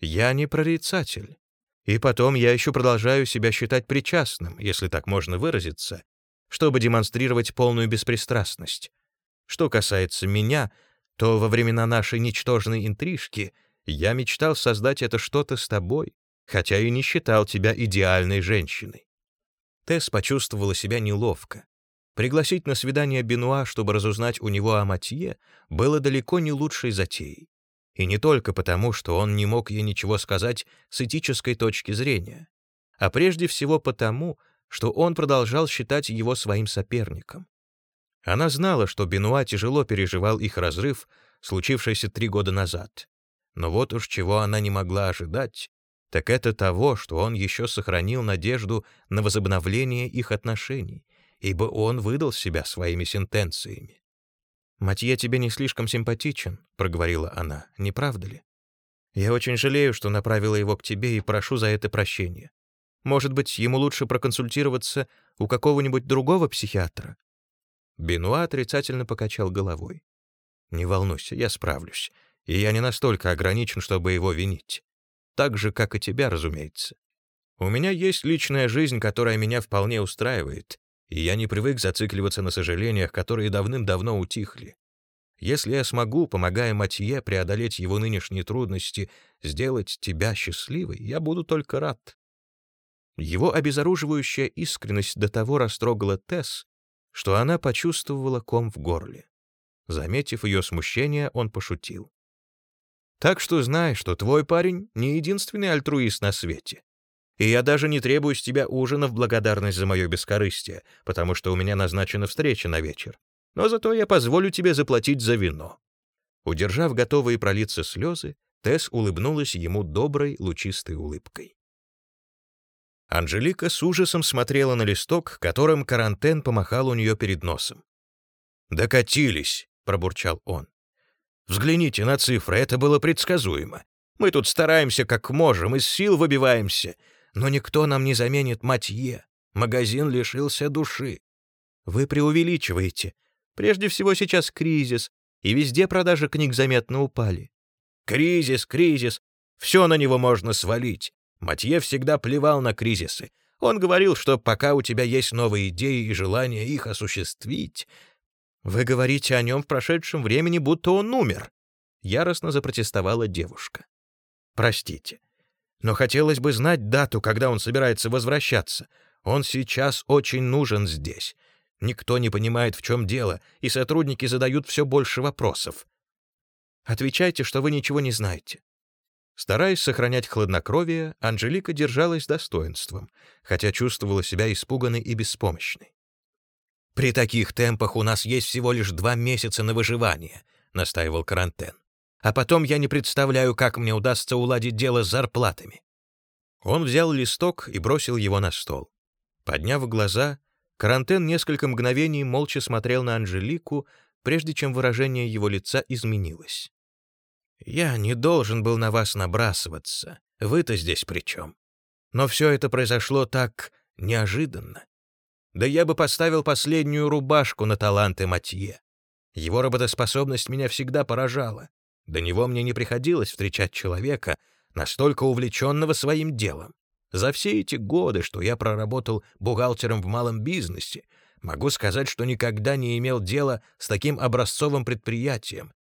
Я не прорицатель. И потом я еще продолжаю себя считать причастным, если так можно выразиться, чтобы демонстрировать полную беспристрастность. Что касается меня, то во времена нашей ничтожной интрижки я мечтал создать это что-то с тобой, хотя и не считал тебя идеальной женщиной. Тесс почувствовала себя неловко. Пригласить на свидание Бенуа, чтобы разузнать у него о Матье, было далеко не лучшей затеей. И не только потому, что он не мог ей ничего сказать с этической точки зрения, а прежде всего потому, что он продолжал считать его своим соперником. Она знала, что Бенуа тяжело переживал их разрыв, случившийся три года назад. Но вот уж чего она не могла ожидать, так это того, что он еще сохранил надежду на возобновление их отношений, ибо он выдал себя своими сентенциями. «Матье тебе не слишком симпатичен», — проговорила она, — «не правда ли? Я очень жалею, что направила его к тебе и прошу за это прощения. Может быть, ему лучше проконсультироваться у какого-нибудь другого психиатра?» Бенуа отрицательно покачал головой. «Не волнуйся, я справлюсь, и я не настолько ограничен, чтобы его винить так же, как и тебя, разумеется. У меня есть личная жизнь, которая меня вполне устраивает, и я не привык зацикливаться на сожалениях, которые давным-давно утихли. Если я смогу, помогая Матье преодолеть его нынешние трудности, сделать тебя счастливой, я буду только рад. Его обезоруживающая искренность до того растрогала Тесс, что она почувствовала ком в горле. Заметив ее смущение, он пошутил. Так что знай, что твой парень не единственный альтруист на свете. И я даже не требую с тебя ужина в благодарность за мое бескорыстие, потому что у меня назначена встреча на вечер. Но зато я позволю тебе заплатить за вино». Удержав готовые пролиться слезы, Тесс улыбнулась ему доброй, лучистой улыбкой. Анжелика с ужасом смотрела на листок, которым карантен помахал у нее перед носом. «Докатились», — пробурчал он. Взгляните на цифры, это было предсказуемо. Мы тут стараемся как можем, из сил выбиваемся, но никто нам не заменит Матье. Магазин лишился души. Вы преувеличиваете. Прежде всего сейчас кризис, и везде продажи книг заметно упали. Кризис, кризис. Все на него можно свалить. Матье всегда плевал на кризисы. Он говорил, что пока у тебя есть новые идеи и желание их осуществить, «Вы говорите о нем в прошедшем времени, будто он умер», — яростно запротестовала девушка. «Простите, но хотелось бы знать дату, когда он собирается возвращаться. Он сейчас очень нужен здесь. Никто не понимает, в чем дело, и сотрудники задают все больше вопросов. Отвечайте, что вы ничего не знаете». Стараясь сохранять хладнокровие, Анжелика держалась достоинством, хотя чувствовала себя испуганной и беспомощной. «При таких темпах у нас есть всего лишь два месяца на выживание», — настаивал Карантен. «А потом я не представляю, как мне удастся уладить дело с зарплатами». Он взял листок и бросил его на стол. Подняв глаза, Карантен несколько мгновений молча смотрел на Анжелику, прежде чем выражение его лица изменилось. «Я не должен был на вас набрасываться. Вы-то здесь при чем? Но все это произошло так неожиданно. Да я бы поставил последнюю рубашку на таланты Матье. Его работоспособность меня всегда поражала. До него мне не приходилось встречать человека, настолько увлеченного своим делом. За все эти годы, что я проработал бухгалтером в малом бизнесе, могу сказать, что никогда не имел дела с таким образцовым предприятием.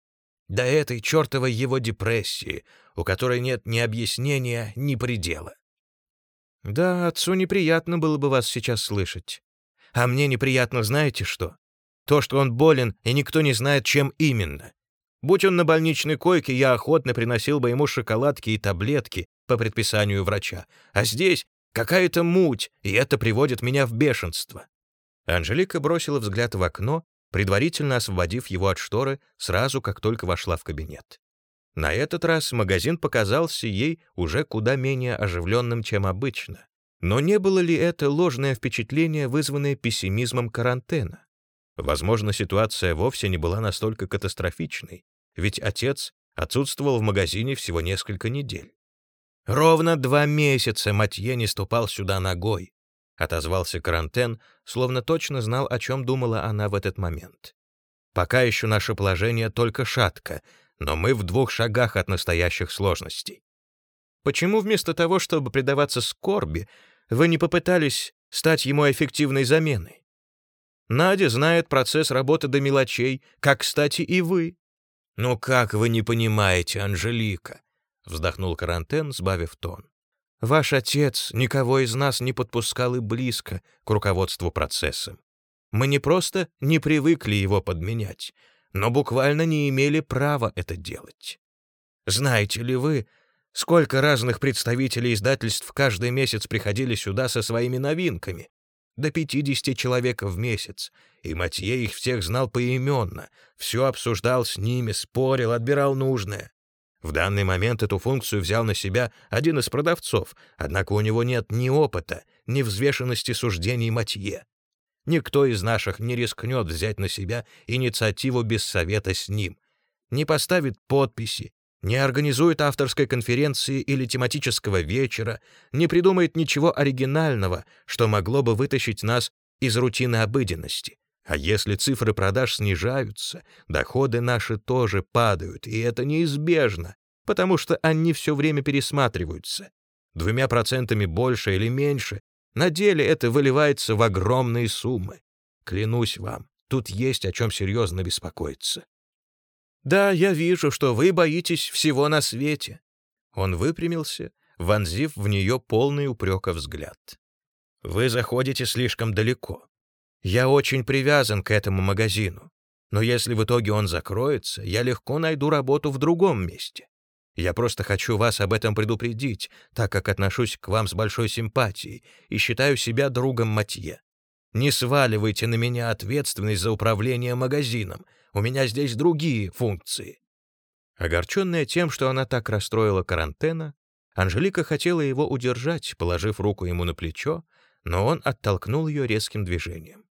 До этой чертовой его депрессии, у которой нет ни объяснения, ни предела. «Да, отцу неприятно было бы вас сейчас слышать», а мне неприятно знаете что? То, что он болен, и никто не знает, чем именно. Будь он на больничной койке, я охотно приносил бы ему шоколадки и таблетки по предписанию врача. А здесь какая-то муть, и это приводит меня в бешенство. Анжелика бросила взгляд в окно, предварительно освободив его от шторы сразу, как только вошла в кабинет. На этот раз магазин показался ей уже куда менее оживленным, чем обычно. Но не было ли это ложное впечатление, вызванное пессимизмом карантена? Возможно, ситуация вовсе не была настолько катастрофичной, ведь отец отсутствовал в магазине всего несколько недель. «Ровно два месяца Матье не ступал сюда ногой», — отозвался карантен, словно точно знал, о чем думала она в этот момент. «Пока еще наше положение только шатко, но мы в двух шагах от настоящих сложностей. Почему вместо того, чтобы предаваться скорби, вы не попытались стать ему эффективной заменой? Надя знает процесс работы до мелочей, как, кстати, и вы. «Ну как вы не понимаете, Анжелика?» — вздохнул Карантен, сбавив тон. «Ваш отец никого из нас не подпускал и близко к руководству процессом. Мы не просто не привыкли его подменять, но буквально не имели права это делать. Знаете ли вы, сколько разных представителей издательств каждый месяц приходили сюда со своими новинками? До 50 человек в месяц, и Матье их всех знал поименно, все обсуждал с ними, спорил, отбирал нужное. В данный момент эту функцию взял на себя один из продавцов, однако у него нет ни опыта, ни взвешенности суждений Матье. Никто из наших не рискнет взять на себя инициативу без совета с ним, не поставит подписи, не организует авторской конференции или тематического вечера, не придумает ничего оригинального, что могло бы вытащить нас из рутины обыденности. А если цифры продаж снижаются, доходы наши тоже падают, и это неизбежно, потому что они все время пересматриваются. Двумя процентами больше или меньше на деле это выливается в огромные суммы. Клянусь вам, тут есть о чем серьезно беспокоиться. Да, я вижу, что вы боитесь всего на свете. Он выпрямился, вонзив в нее полный упрека взгляд. Вы заходите слишком далеко. Я очень привязан к этому магазину. Но если в итоге он закроется, я легко найду работу в другом месте. Я просто хочу вас об этом предупредить, так как отношусь к вам с большой симпатией и считаю себя другом Матье. Не сваливайте на меня ответственность за управление магазином. У меня здесь другие функции». Огорченная тем, что она так расстроила карантена, Анжелика хотела его удержать, положив руку ему на плечо, но он оттолкнул ее резким движением.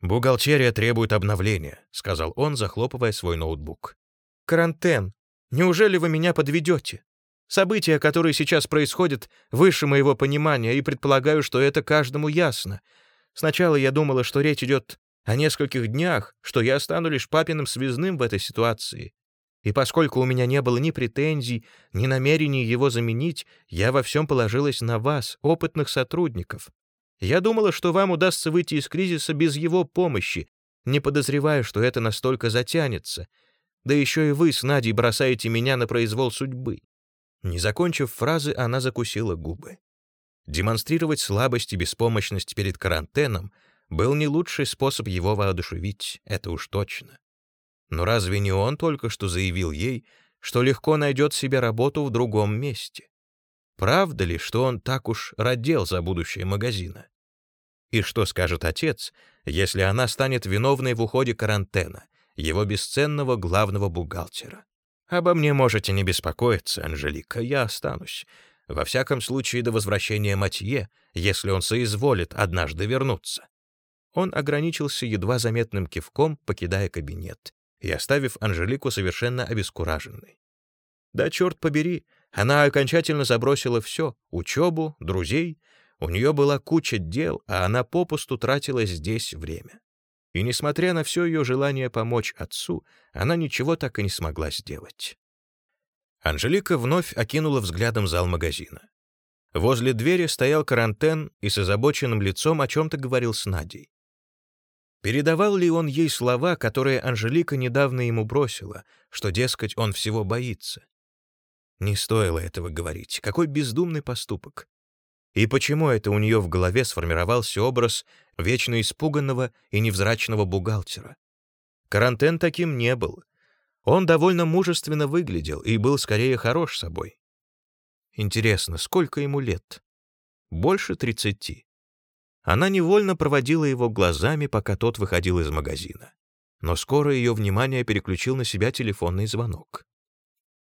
«Бухгалтерия требует обновления», — сказал он, захлопывая свой ноутбук. «Карантен, Неужели вы меня подведете? События, которые сейчас происходят, выше моего понимания, и предполагаю, что это каждому ясно. Сначала я думала, что речь идет о нескольких днях, что я стану лишь папиным связным в этой ситуации. И поскольку у меня не было ни претензий, ни намерений его заменить, я во всем положилась на вас, опытных сотрудников. Я думала, что вам удастся выйти из кризиса без его помощи, не подозревая, что это настолько затянется — да еще и вы с Надей бросаете меня на произвол судьбы». Не закончив фразы, она закусила губы. Демонстрировать слабость и беспомощность перед карантеном был не лучший способ его воодушевить, это уж точно. Но разве не он только что заявил ей, что легко найдет себе работу в другом месте? Правда ли, что он так уж родил за будущее магазина? И что скажет отец, если она станет виновной в уходе карантена, его бесценного главного бухгалтера. «Обо мне можете не беспокоиться, Анжелика, я останусь. Во всяком случае, до возвращения Матье, если он соизволит однажды вернуться». Он ограничился едва заметным кивком, покидая кабинет и оставив Анжелику совершенно обескураженной. Да черт побери, она окончательно забросила все — учебу, друзей. У нее была куча дел, а она попусту тратила здесь время. И несмотря на все ее желание помочь отцу, она ничего так и не смогла сделать. Анжелика вновь окинула взглядом зал магазина. Возле двери стоял карантен и с озабоченным лицом о чем-то говорил с Надей. Передавал ли он ей слова, которые Анжелика недавно ему бросила, что, дескать, он всего боится? Не стоило этого говорить. Какой бездумный поступок. И почему это у нее в голове сформировался образ вечно испуганного и невзрачного бухгалтера? Карантен таким не был. Он довольно мужественно выглядел и был скорее хорош собой. Интересно, сколько ему лет? Больше тридцати. Она невольно проводила его глазами, пока тот выходил из магазина. Но скоро ее внимание переключил на себя телефонный звонок.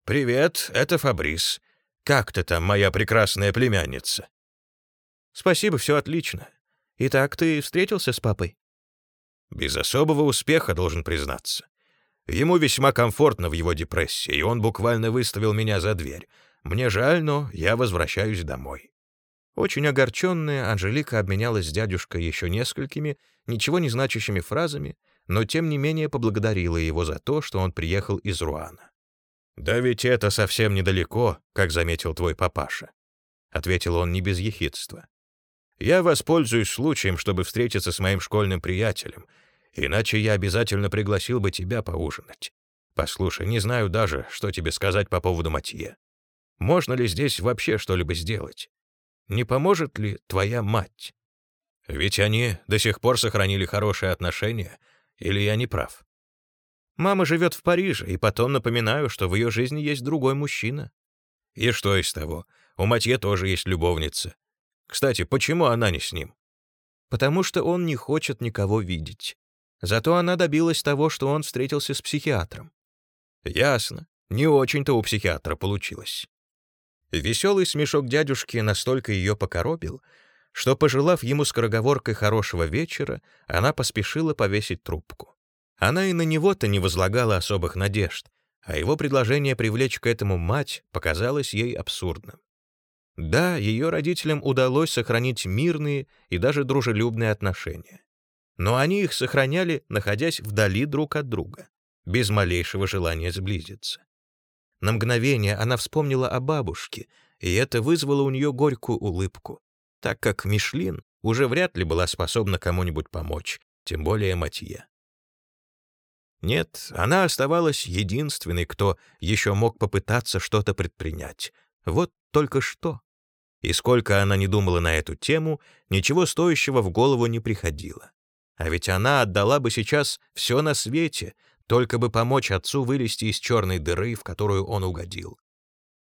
«Привет, это Фабрис. Как ты там, моя прекрасная племянница?» «Спасибо, все отлично. Итак, ты встретился с папой?» «Без особого успеха, должен признаться. Ему весьма комфортно в его депрессии, и он буквально выставил меня за дверь. Мне жаль, но я возвращаюсь домой». Очень огорченная, Анжелика обменялась с дядюшкой еще несколькими, ничего не значащими фразами, но тем не менее поблагодарила его за то, что он приехал из Руана. «Да ведь это совсем недалеко, как заметил твой папаша», — ответил он не без ехидства. «Я воспользуюсь случаем, чтобы встретиться с моим школьным приятелем, иначе я обязательно пригласил бы тебя поужинать. Послушай, не знаю даже, что тебе сказать по поводу Матье. Можно ли здесь вообще что-либо сделать? не поможет ли твоя мать? Ведь они до сих пор сохранили хорошие отношения, или я не прав? Мама живет в Париже, и потом напоминаю, что в ее жизни есть другой мужчина. И что из того? У Матье тоже есть любовница. Кстати, почему она не с ним? Потому что он не хочет никого видеть. Зато она добилась того, что он встретился с психиатром. Ясно. Не очень-то у психиатра получилось. Веселый смешок дядюшки настолько ее покоробил, что, пожелав ему скороговоркой хорошего вечера, она поспешила повесить трубку. Она и на него-то не возлагала особых надежд, а его предложение привлечь к этому мать показалось ей абсурдным. Да, ее родителям удалось сохранить мирные и даже дружелюбные отношения. Но они их сохраняли, находясь вдали друг от друга, без малейшего желания сблизиться. На мгновение она вспомнила о бабушке, и это вызвало у нее горькую улыбку, так как Мишлин уже вряд ли была способна кому-нибудь помочь, тем более Матье. Нет, она оставалась единственной, кто еще мог попытаться что-то предпринять. Вот только что. И сколько она не думала на эту тему, ничего стоящего в голову не приходило. А ведь она отдала бы сейчас все на свете, только бы помочь отцу вылезти из черной дыры, в которую он угодил.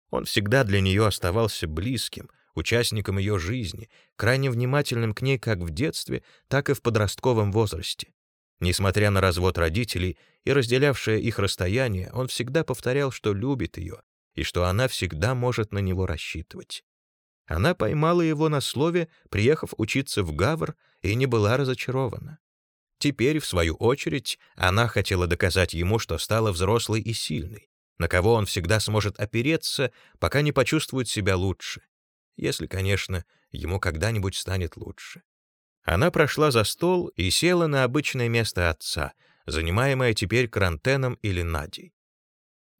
Он всегда для нее оставался близким, участником ее жизни, крайне внимательным к ней как в детстве, так и в подростковом возрасте. Несмотря на развод родителей и разделявшее их расстояние, он всегда повторял, что любит ее и что она всегда может на него рассчитывать. Она поймала его на слове, приехав учиться в Гавр, и не была разочарована. Теперь, в свою очередь, она хотела доказать ему, что стала взрослой и сильной, на кого он всегда сможет опереться, пока не почувствует себя лучше. Если, конечно, ему когда-нибудь станет лучше. Она прошла за стол и села на обычное место отца, занимаемое теперь Карантеном или Надей.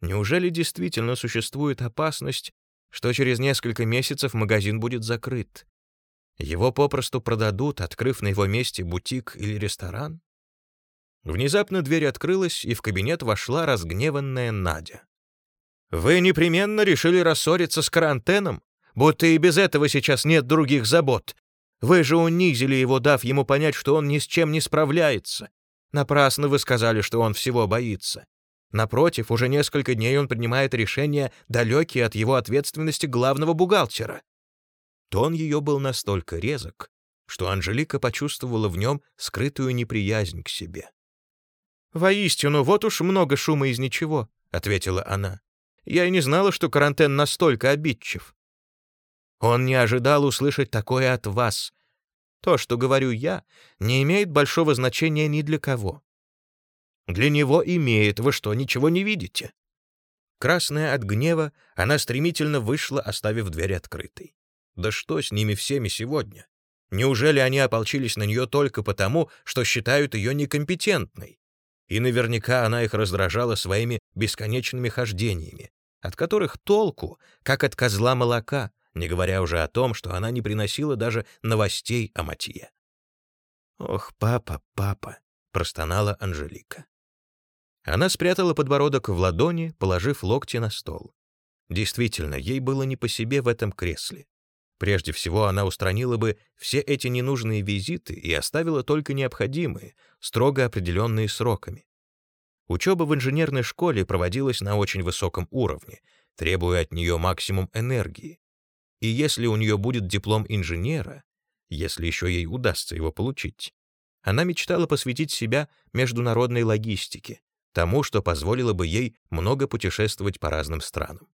Неужели действительно существует опасность, что через несколько месяцев магазин будет закрыт? Его попросту продадут, открыв на его месте бутик или ресторан? Внезапно дверь открылась, и в кабинет вошла разгневанная Надя. «Вы непременно решили рассориться с карантеном, будто и без этого сейчас нет других забот. Вы же унизили его, дав ему понять, что он ни с чем не справляется. Напрасно вы сказали, что он всего боится. Напротив, уже несколько дней он принимает решения, далекие от его ответственности главного бухгалтера. Тон ее был настолько резок, что Анжелика почувствовала в нем скрытую неприязнь к себе. «Воистину, вот уж много шума из ничего», — ответила она. «Я и не знала, что карантен настолько обидчив. Он не ожидал услышать такое от вас. То, что говорю я, не имеет большого значения ни для кого. Для него имеет, вы что, ничего не видите?» Красная от гнева, она стремительно вышла, оставив дверь открытой. Да что с ними всеми сегодня? Неужели они ополчились на нее только потому, что считают ее некомпетентной? И наверняка она их раздражала своими бесконечными хождениями, от которых толку, как от козла молока, не говоря уже о том, что она не приносила даже новостей о Матье. «Ох, папа, папа!» — простонала Анжелика. Она спрятала подбородок в ладони, положив локти на стол. Действительно, ей было не по себе в этом кресле. Прежде всего, она устранила бы все эти ненужные визиты и оставила только необходимые, строго определенные сроками. Учеба в инженерной школе проводилась на очень высоком уровне, требуя от нее максимум энергии. И если у нее будет диплом инженера, если еще ей удастся его получить. Она мечтала посвятить себя международной логистике, тому, что позволило бы ей много путешествовать по разным странам.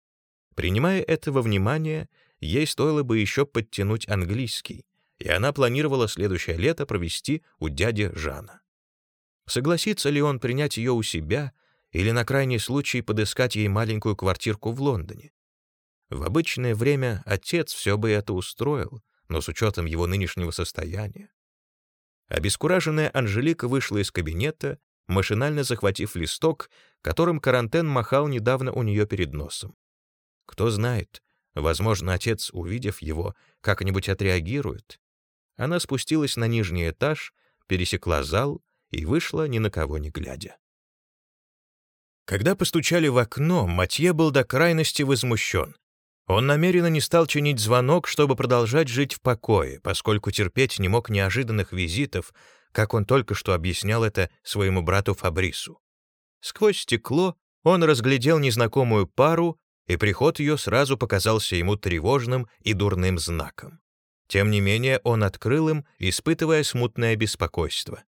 Принимая это во внимание, ей стоило бы еще подтянуть английский, и она планировала следующее лето провести у дяди Жана. Согласится ли он принять ее у себя или на крайний случай подыскать ей маленькую квартирку в Лондоне? В обычное время отец все бы это устроил, но с учетом его нынешнего состояния. Обескураженная Анжелика вышла из кабинета, машинально захватив листок, которым Карантен махал недавно у нее перед носом. Кто знает, возможно, отец, увидев его, как-нибудь отреагирует. Она спустилась на нижний этаж, пересекла зал и вышла, ни на кого не глядя. Когда постучали в окно, Матье был до крайности возмущен. Он намеренно не стал чинить звонок, чтобы продолжать жить в покое, поскольку терпеть не мог неожиданных визитов, как он только что объяснял это своему брату Фабрису. Сквозь стекло он разглядел незнакомую пару, и приход ее сразу показался ему тревожным и дурным знаком. Тем не менее он открыл им, испытывая смутное беспокойство.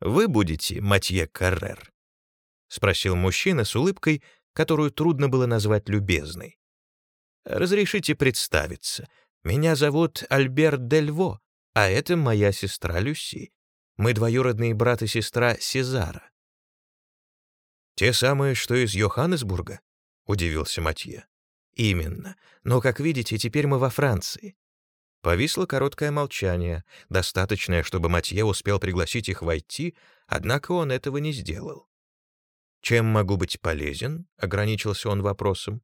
«Вы будете Матье Каррер?» — спросил мужчина с улыбкой, которую трудно было назвать любезной. Разрешите представиться. Меня зовут Альберт Дельво, а это моя сестра Люси. Мы двоюродные брат и сестра Сезара». «Те самые, что из Йоханнесбурга?» — удивился Матье. «Именно. Но, как видите, теперь мы во Франции». Повисло короткое молчание, достаточное, чтобы Матье успел пригласить их войти, однако он этого не сделал. «Чем могу быть полезен?» — ограничился он вопросом.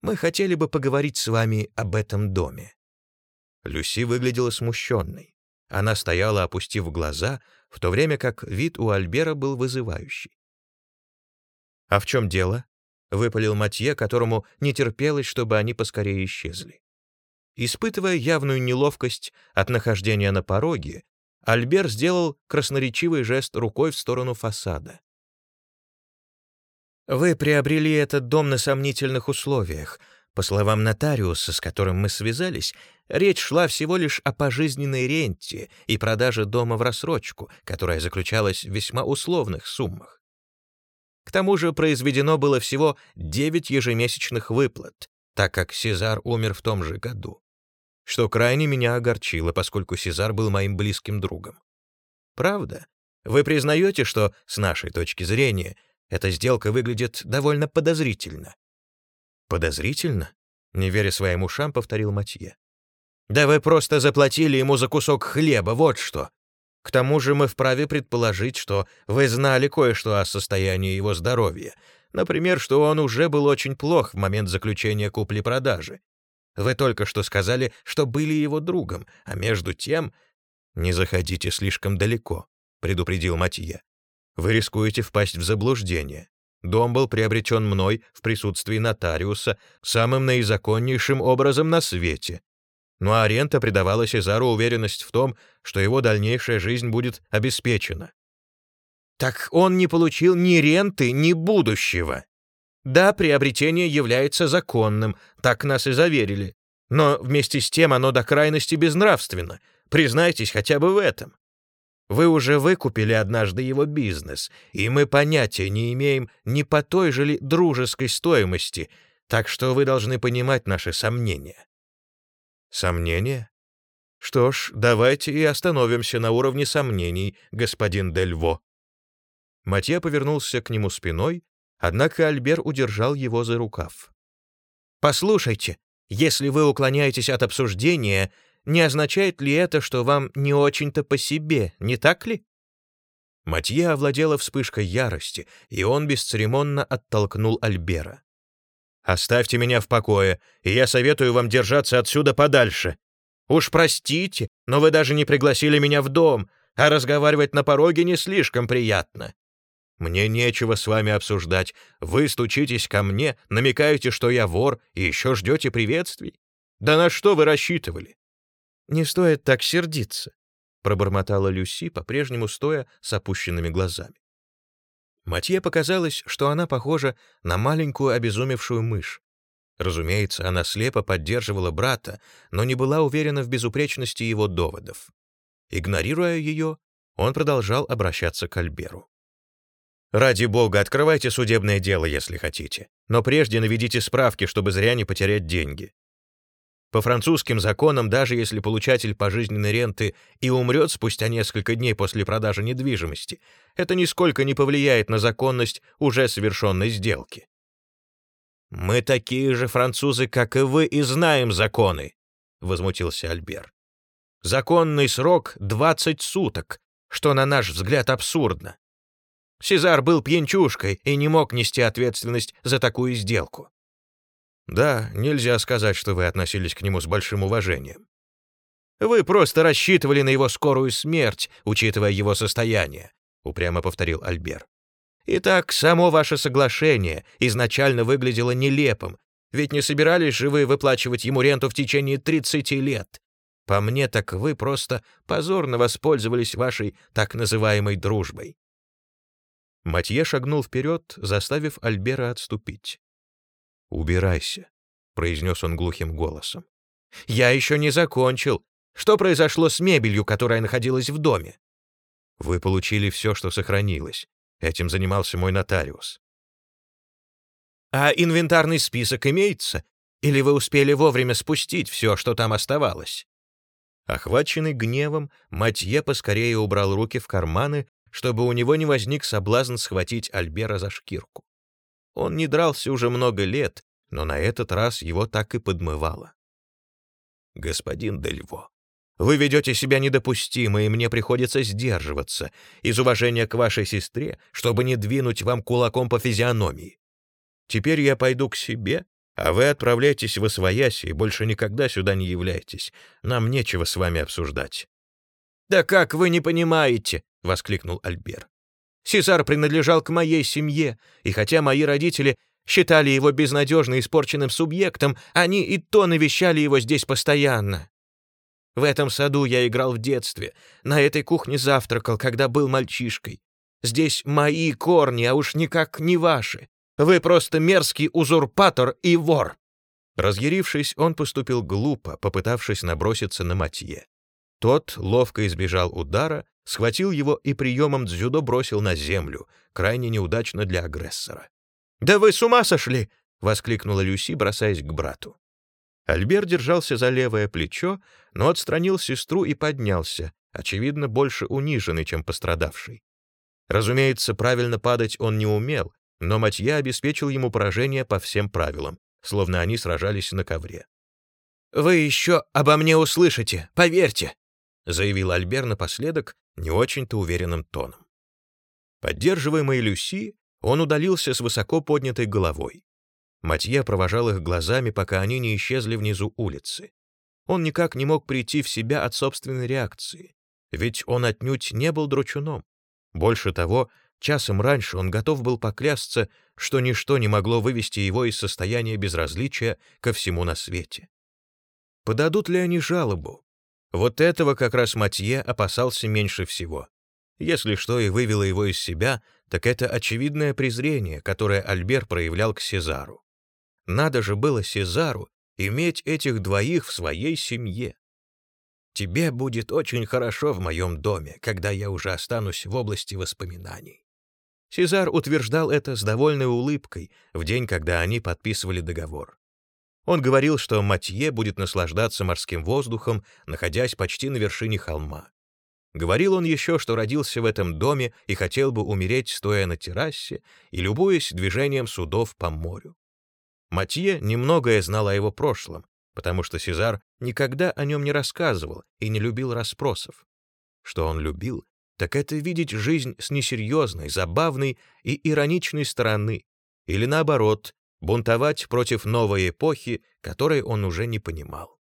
Мы хотели бы поговорить с вами об этом доме». Люси выглядела смущенной. Она стояла, опустив глаза, в то время как вид у Альбера был вызывающий. «А в чем дело?» — выпалил Матье, которому не терпелось, чтобы они поскорее исчезли. Испытывая явную неловкость от нахождения на пороге, Альбер сделал красноречивый жест рукой в сторону фасада. Вы приобрели этот дом на сомнительных условиях. По словам нотариуса, с которым мы связались, речь шла всего лишь о пожизненной ренте и продаже дома в рассрочку, которая заключалась в весьма условных суммах. К тому же произведено было всего 9 ежемесячных выплат, так как Сезар умер в том же году. Что крайне меня огорчило, поскольку Сезар был моим близким другом. Правда? Вы признаете, что, с нашей точки зрения, эта сделка выглядит довольно подозрительно». «Подозрительно?» — не веря своим ушам, повторил Матье. «Да вы просто заплатили ему за кусок хлеба, вот что. К тому же мы вправе предположить, что вы знали кое-что о состоянии его здоровья. Например, что он уже был очень плох в момент заключения купли-продажи. Вы только что сказали, что были его другом, а между тем... «Не заходите слишком далеко», — предупредил Матье вы рискуете впасть в заблуждение. Дом был приобретен мной в присутствии нотариуса самым наизаконнейшим образом на свете. Ну а рента придавала Сезару уверенность в том, что его дальнейшая жизнь будет обеспечена. Так он не получил ни ренты, ни будущего. Да, приобретение является законным, так нас и заверили. Но вместе с тем оно до крайности безнравственно. Признайтесь хотя бы в этом. Вы уже выкупили однажды его бизнес, и мы понятия не имеем ни по той же ли дружеской стоимости, так что вы должны понимать наши сомнения». «Сомнения? Что ж, давайте и остановимся на уровне сомнений, господин Дельво». Матье повернулся к нему спиной, однако Альбер удержал его за рукав. «Послушайте, если вы уклоняетесь от обсуждения, не означает ли это, что вам не очень-то по себе, не так ли?» Матье овладела вспышкой ярости, и он бесцеремонно оттолкнул Альбера. «Оставьте меня в покое, и я советую вам держаться отсюда подальше. Уж простите, но вы даже не пригласили меня в дом, а разговаривать на пороге не слишком приятно. Мне нечего с вами обсуждать. Вы стучитесь ко мне, намекаете, что я вор, и еще ждете приветствий. Да на что вы рассчитывали? «Не стоит так сердиться», — пробормотала Люси, по-прежнему стоя с опущенными глазами. Матье показалось, что она похожа на маленькую обезумевшую мышь. Разумеется, она слепо поддерживала брата, но не была уверена в безупречности его доводов. Игнорируя ее, он продолжал обращаться к Альберу. «Ради бога, открывайте судебное дело, если хотите, но прежде наведите справки, чтобы зря не потерять деньги. По французским законам, даже если получатель пожизненной ренты и умрет спустя несколько дней после продажи недвижимости, это нисколько не повлияет на законность уже совершенной сделки. «Мы такие же французы, как и вы, и знаем законы», — возмутился Альбер. «Законный срок — 20 суток, что, на наш взгляд, абсурдно. Сезар был пьянчушкой и не мог нести ответственность за такую сделку. Да, нельзя сказать, что вы относились к нему с большим уважением. Вы просто рассчитывали на его скорую смерть, учитывая его состояние, упрямо повторил Альбер. Итак, само ваше соглашение изначально выглядело нелепым, ведь не собирались же вы выплачивать ему ренту в течение 30 лет. По мне, так вы просто позорно воспользовались вашей так называемой дружбой. Матье шагнул вперед, заставив Альбера отступить. «Убирайся», — произнес он глухим голосом. «Я еще не закончил. Что произошло с мебелью, которая находилась в доме?» «Вы получили все, что сохранилось. Этим занимался мой нотариус. «А инвентарный список имеется? Или вы успели вовремя спустить все, что там оставалось?» Охваченный гневом, Матье поскорее убрал руки в карманы, чтобы у него не возник соблазн схватить Альбера за шкирку. Он не дрался уже много лет, но на этот раз его так и подмывало. «Господин Дельво, вы ведете себя недопустимо, и мне приходится сдерживаться из уважения к вашей сестре, чтобы не двинуть вам кулаком по физиономии. Теперь я пойду к себе, а вы отправляйтесь в Освояси и больше никогда сюда не являйтесь. Нам нечего с вами обсуждать». «Да как вы не понимаете?» — воскликнул Альбер. «Сезар принадлежал к моей семье, и хотя мои родители считали его безнадежно испорченным субъектом, они и то навещали его здесь постоянно. В этом саду я играл в детстве, на этой кухне завтракал, когда был мальчишкой. Здесь мои корни, а уж никак не ваши. Вы просто мерзкий узурпатор и вор!» Разъярившись, он поступил глупо, попытавшись наброситься на Матье. Тот ловко избежал удара, схватил его и приемом дзюдо бросил на землю, крайне неудачно для агрессора. «Да вы с ума сошли!» — воскликнула Люси, бросаясь к брату. Альбер держался за левое плечо, но отстранил сестру и поднялся, очевидно, больше униженный, чем пострадавший. Разумеется, правильно падать он не умел, но Матья обеспечил ему поражение по всем правилам, словно они сражались на ковре. «Вы еще обо мне услышите, поверьте», заявил Альбер напоследок не очень-то уверенным тоном. Поддерживаемый Люси, он удалился с высоко поднятой головой. Матье провожал их глазами, пока они не исчезли внизу улицы. Он никак не мог прийти в себя от собственной реакции, ведь он отнюдь не был дручуном. Больше того, часом раньше он готов был поклясться, что ничто не могло вывести его из состояния безразличия ко всему на свете. Подадут ли они жалобу? Вот этого как раз Матье опасался меньше всего. Если что и вывело его из себя, так это очевидное презрение, которое Альбер проявлял к Сезару. Надо же было Сезару иметь этих двоих в своей семье. Тебе будет очень хорошо в моем доме, когда я уже останусь в области воспоминаний. Сезар утверждал это с довольной улыбкой в день, когда они подписывали договор. Он говорил, что Матье будет наслаждаться морским воздухом, находясь почти на вершине холма. Говорил он еще, что родился в этом доме и хотел бы умереть, стоя на террасе и любуясь движением судов по морю. Матье немногое знал о его прошлом, потому что Сезар никогда о нем не рассказывал и не любил расспросов. Что он любил, так это видеть жизнь с несерьезной, забавной и ироничной стороны, или наоборот, бунтовать против новой эпохи, которой он уже не понимал.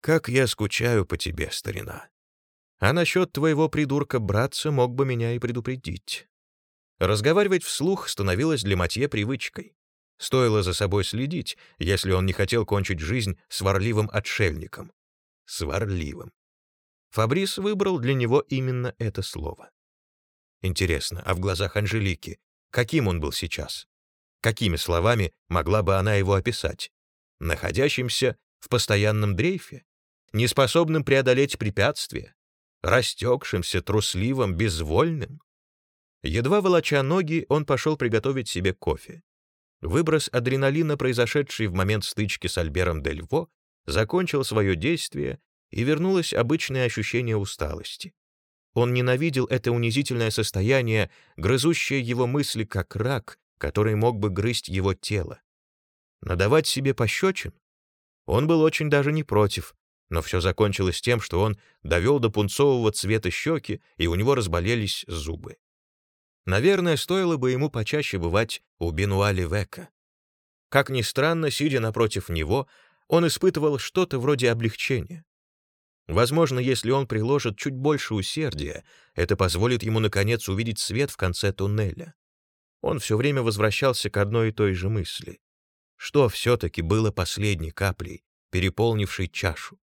«Как я скучаю по тебе, старина. А насчет твоего придурка-братца мог бы меня и предупредить». Разговаривать вслух становилось для Матье привычкой. Стоило за собой следить, если он не хотел кончить жизнь сварливым отшельником. Сварливым. Фабрис выбрал для него именно это слово. Интересно, а в глазах Анжелики каким он был сейчас? Какими словами могла бы она его описать? Находящимся в постоянном дрейфе? Неспособным преодолеть препятствия? Растекшимся, трусливым, безвольным? Едва волоча ноги, он пошел приготовить себе кофе. Выброс адреналина, произошедший в момент стычки с Альбером Дельво, закончил свое действие, и вернулось обычное ощущение усталости. Он ненавидел это унизительное состояние, грызущее его мысли как рак, который мог бы грызть его тело. Надавать себе пощечин? Он был очень даже не против, но все закончилось тем, что он довел до пунцового цвета щеки, и у него разболелись зубы. Наверное, стоило бы ему почаще бывать у Бенуали Века. Как ни странно, сидя напротив него, он испытывал что-то вроде облегчения. Возможно, если он приложит чуть больше усердия, это позволит ему, наконец, увидеть свет в конце туннеля. Он все время возвращался к одной и той же мысли. Что все-таки было последней каплей, переполнившей чашу?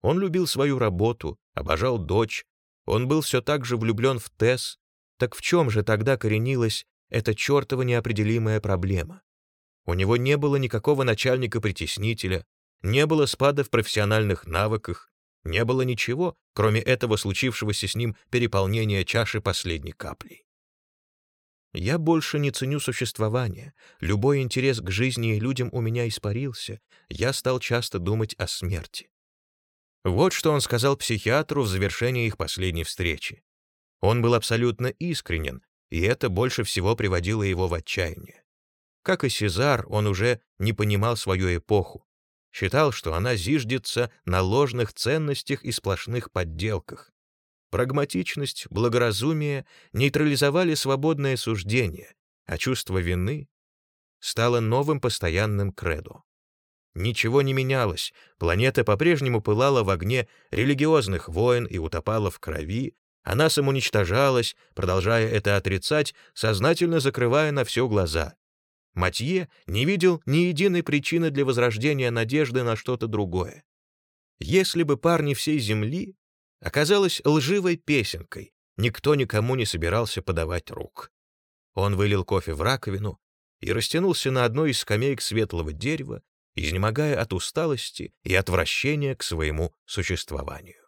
Он любил свою работу, обожал дочь, он был все так же влюблен в Тесс, так в чем же тогда коренилась эта чертова неопределимая проблема? У него не было никакого начальника-притеснителя, не было спада в профессиональных навыках, не было ничего, кроме этого случившегося с ним переполнения чаши последней каплей. Я больше не ценю существование, любой интерес к жизни и людям у меня испарился, я стал часто думать о смерти. Вот что он сказал психиатру в завершении их последней встречи. Он был абсолютно искренен, и это больше всего приводило его в отчаяние. Как и Сезар, он уже не понимал свою эпоху, считал, что она зиждется на ложных ценностях и сплошных подделках. Прагматичность, благоразумие нейтрализовали свободное суждение, а чувство вины стало новым постоянным кредо. Ничего не менялось, планета по-прежнему пылала в огне религиозных войн и утопала в крови, она самоуничтожалась, продолжая это отрицать, сознательно закрывая на все глаза. Матье не видел ни единой причины для возрождения надежды на что-то другое. Если бы парни всей Земли оказалось лживой песенкой, никто никому не собирался подавать рук. Он вылил кофе в раковину и растянулся на одной из скамеек светлого дерева, изнемогая от усталости и отвращения к своему существованию.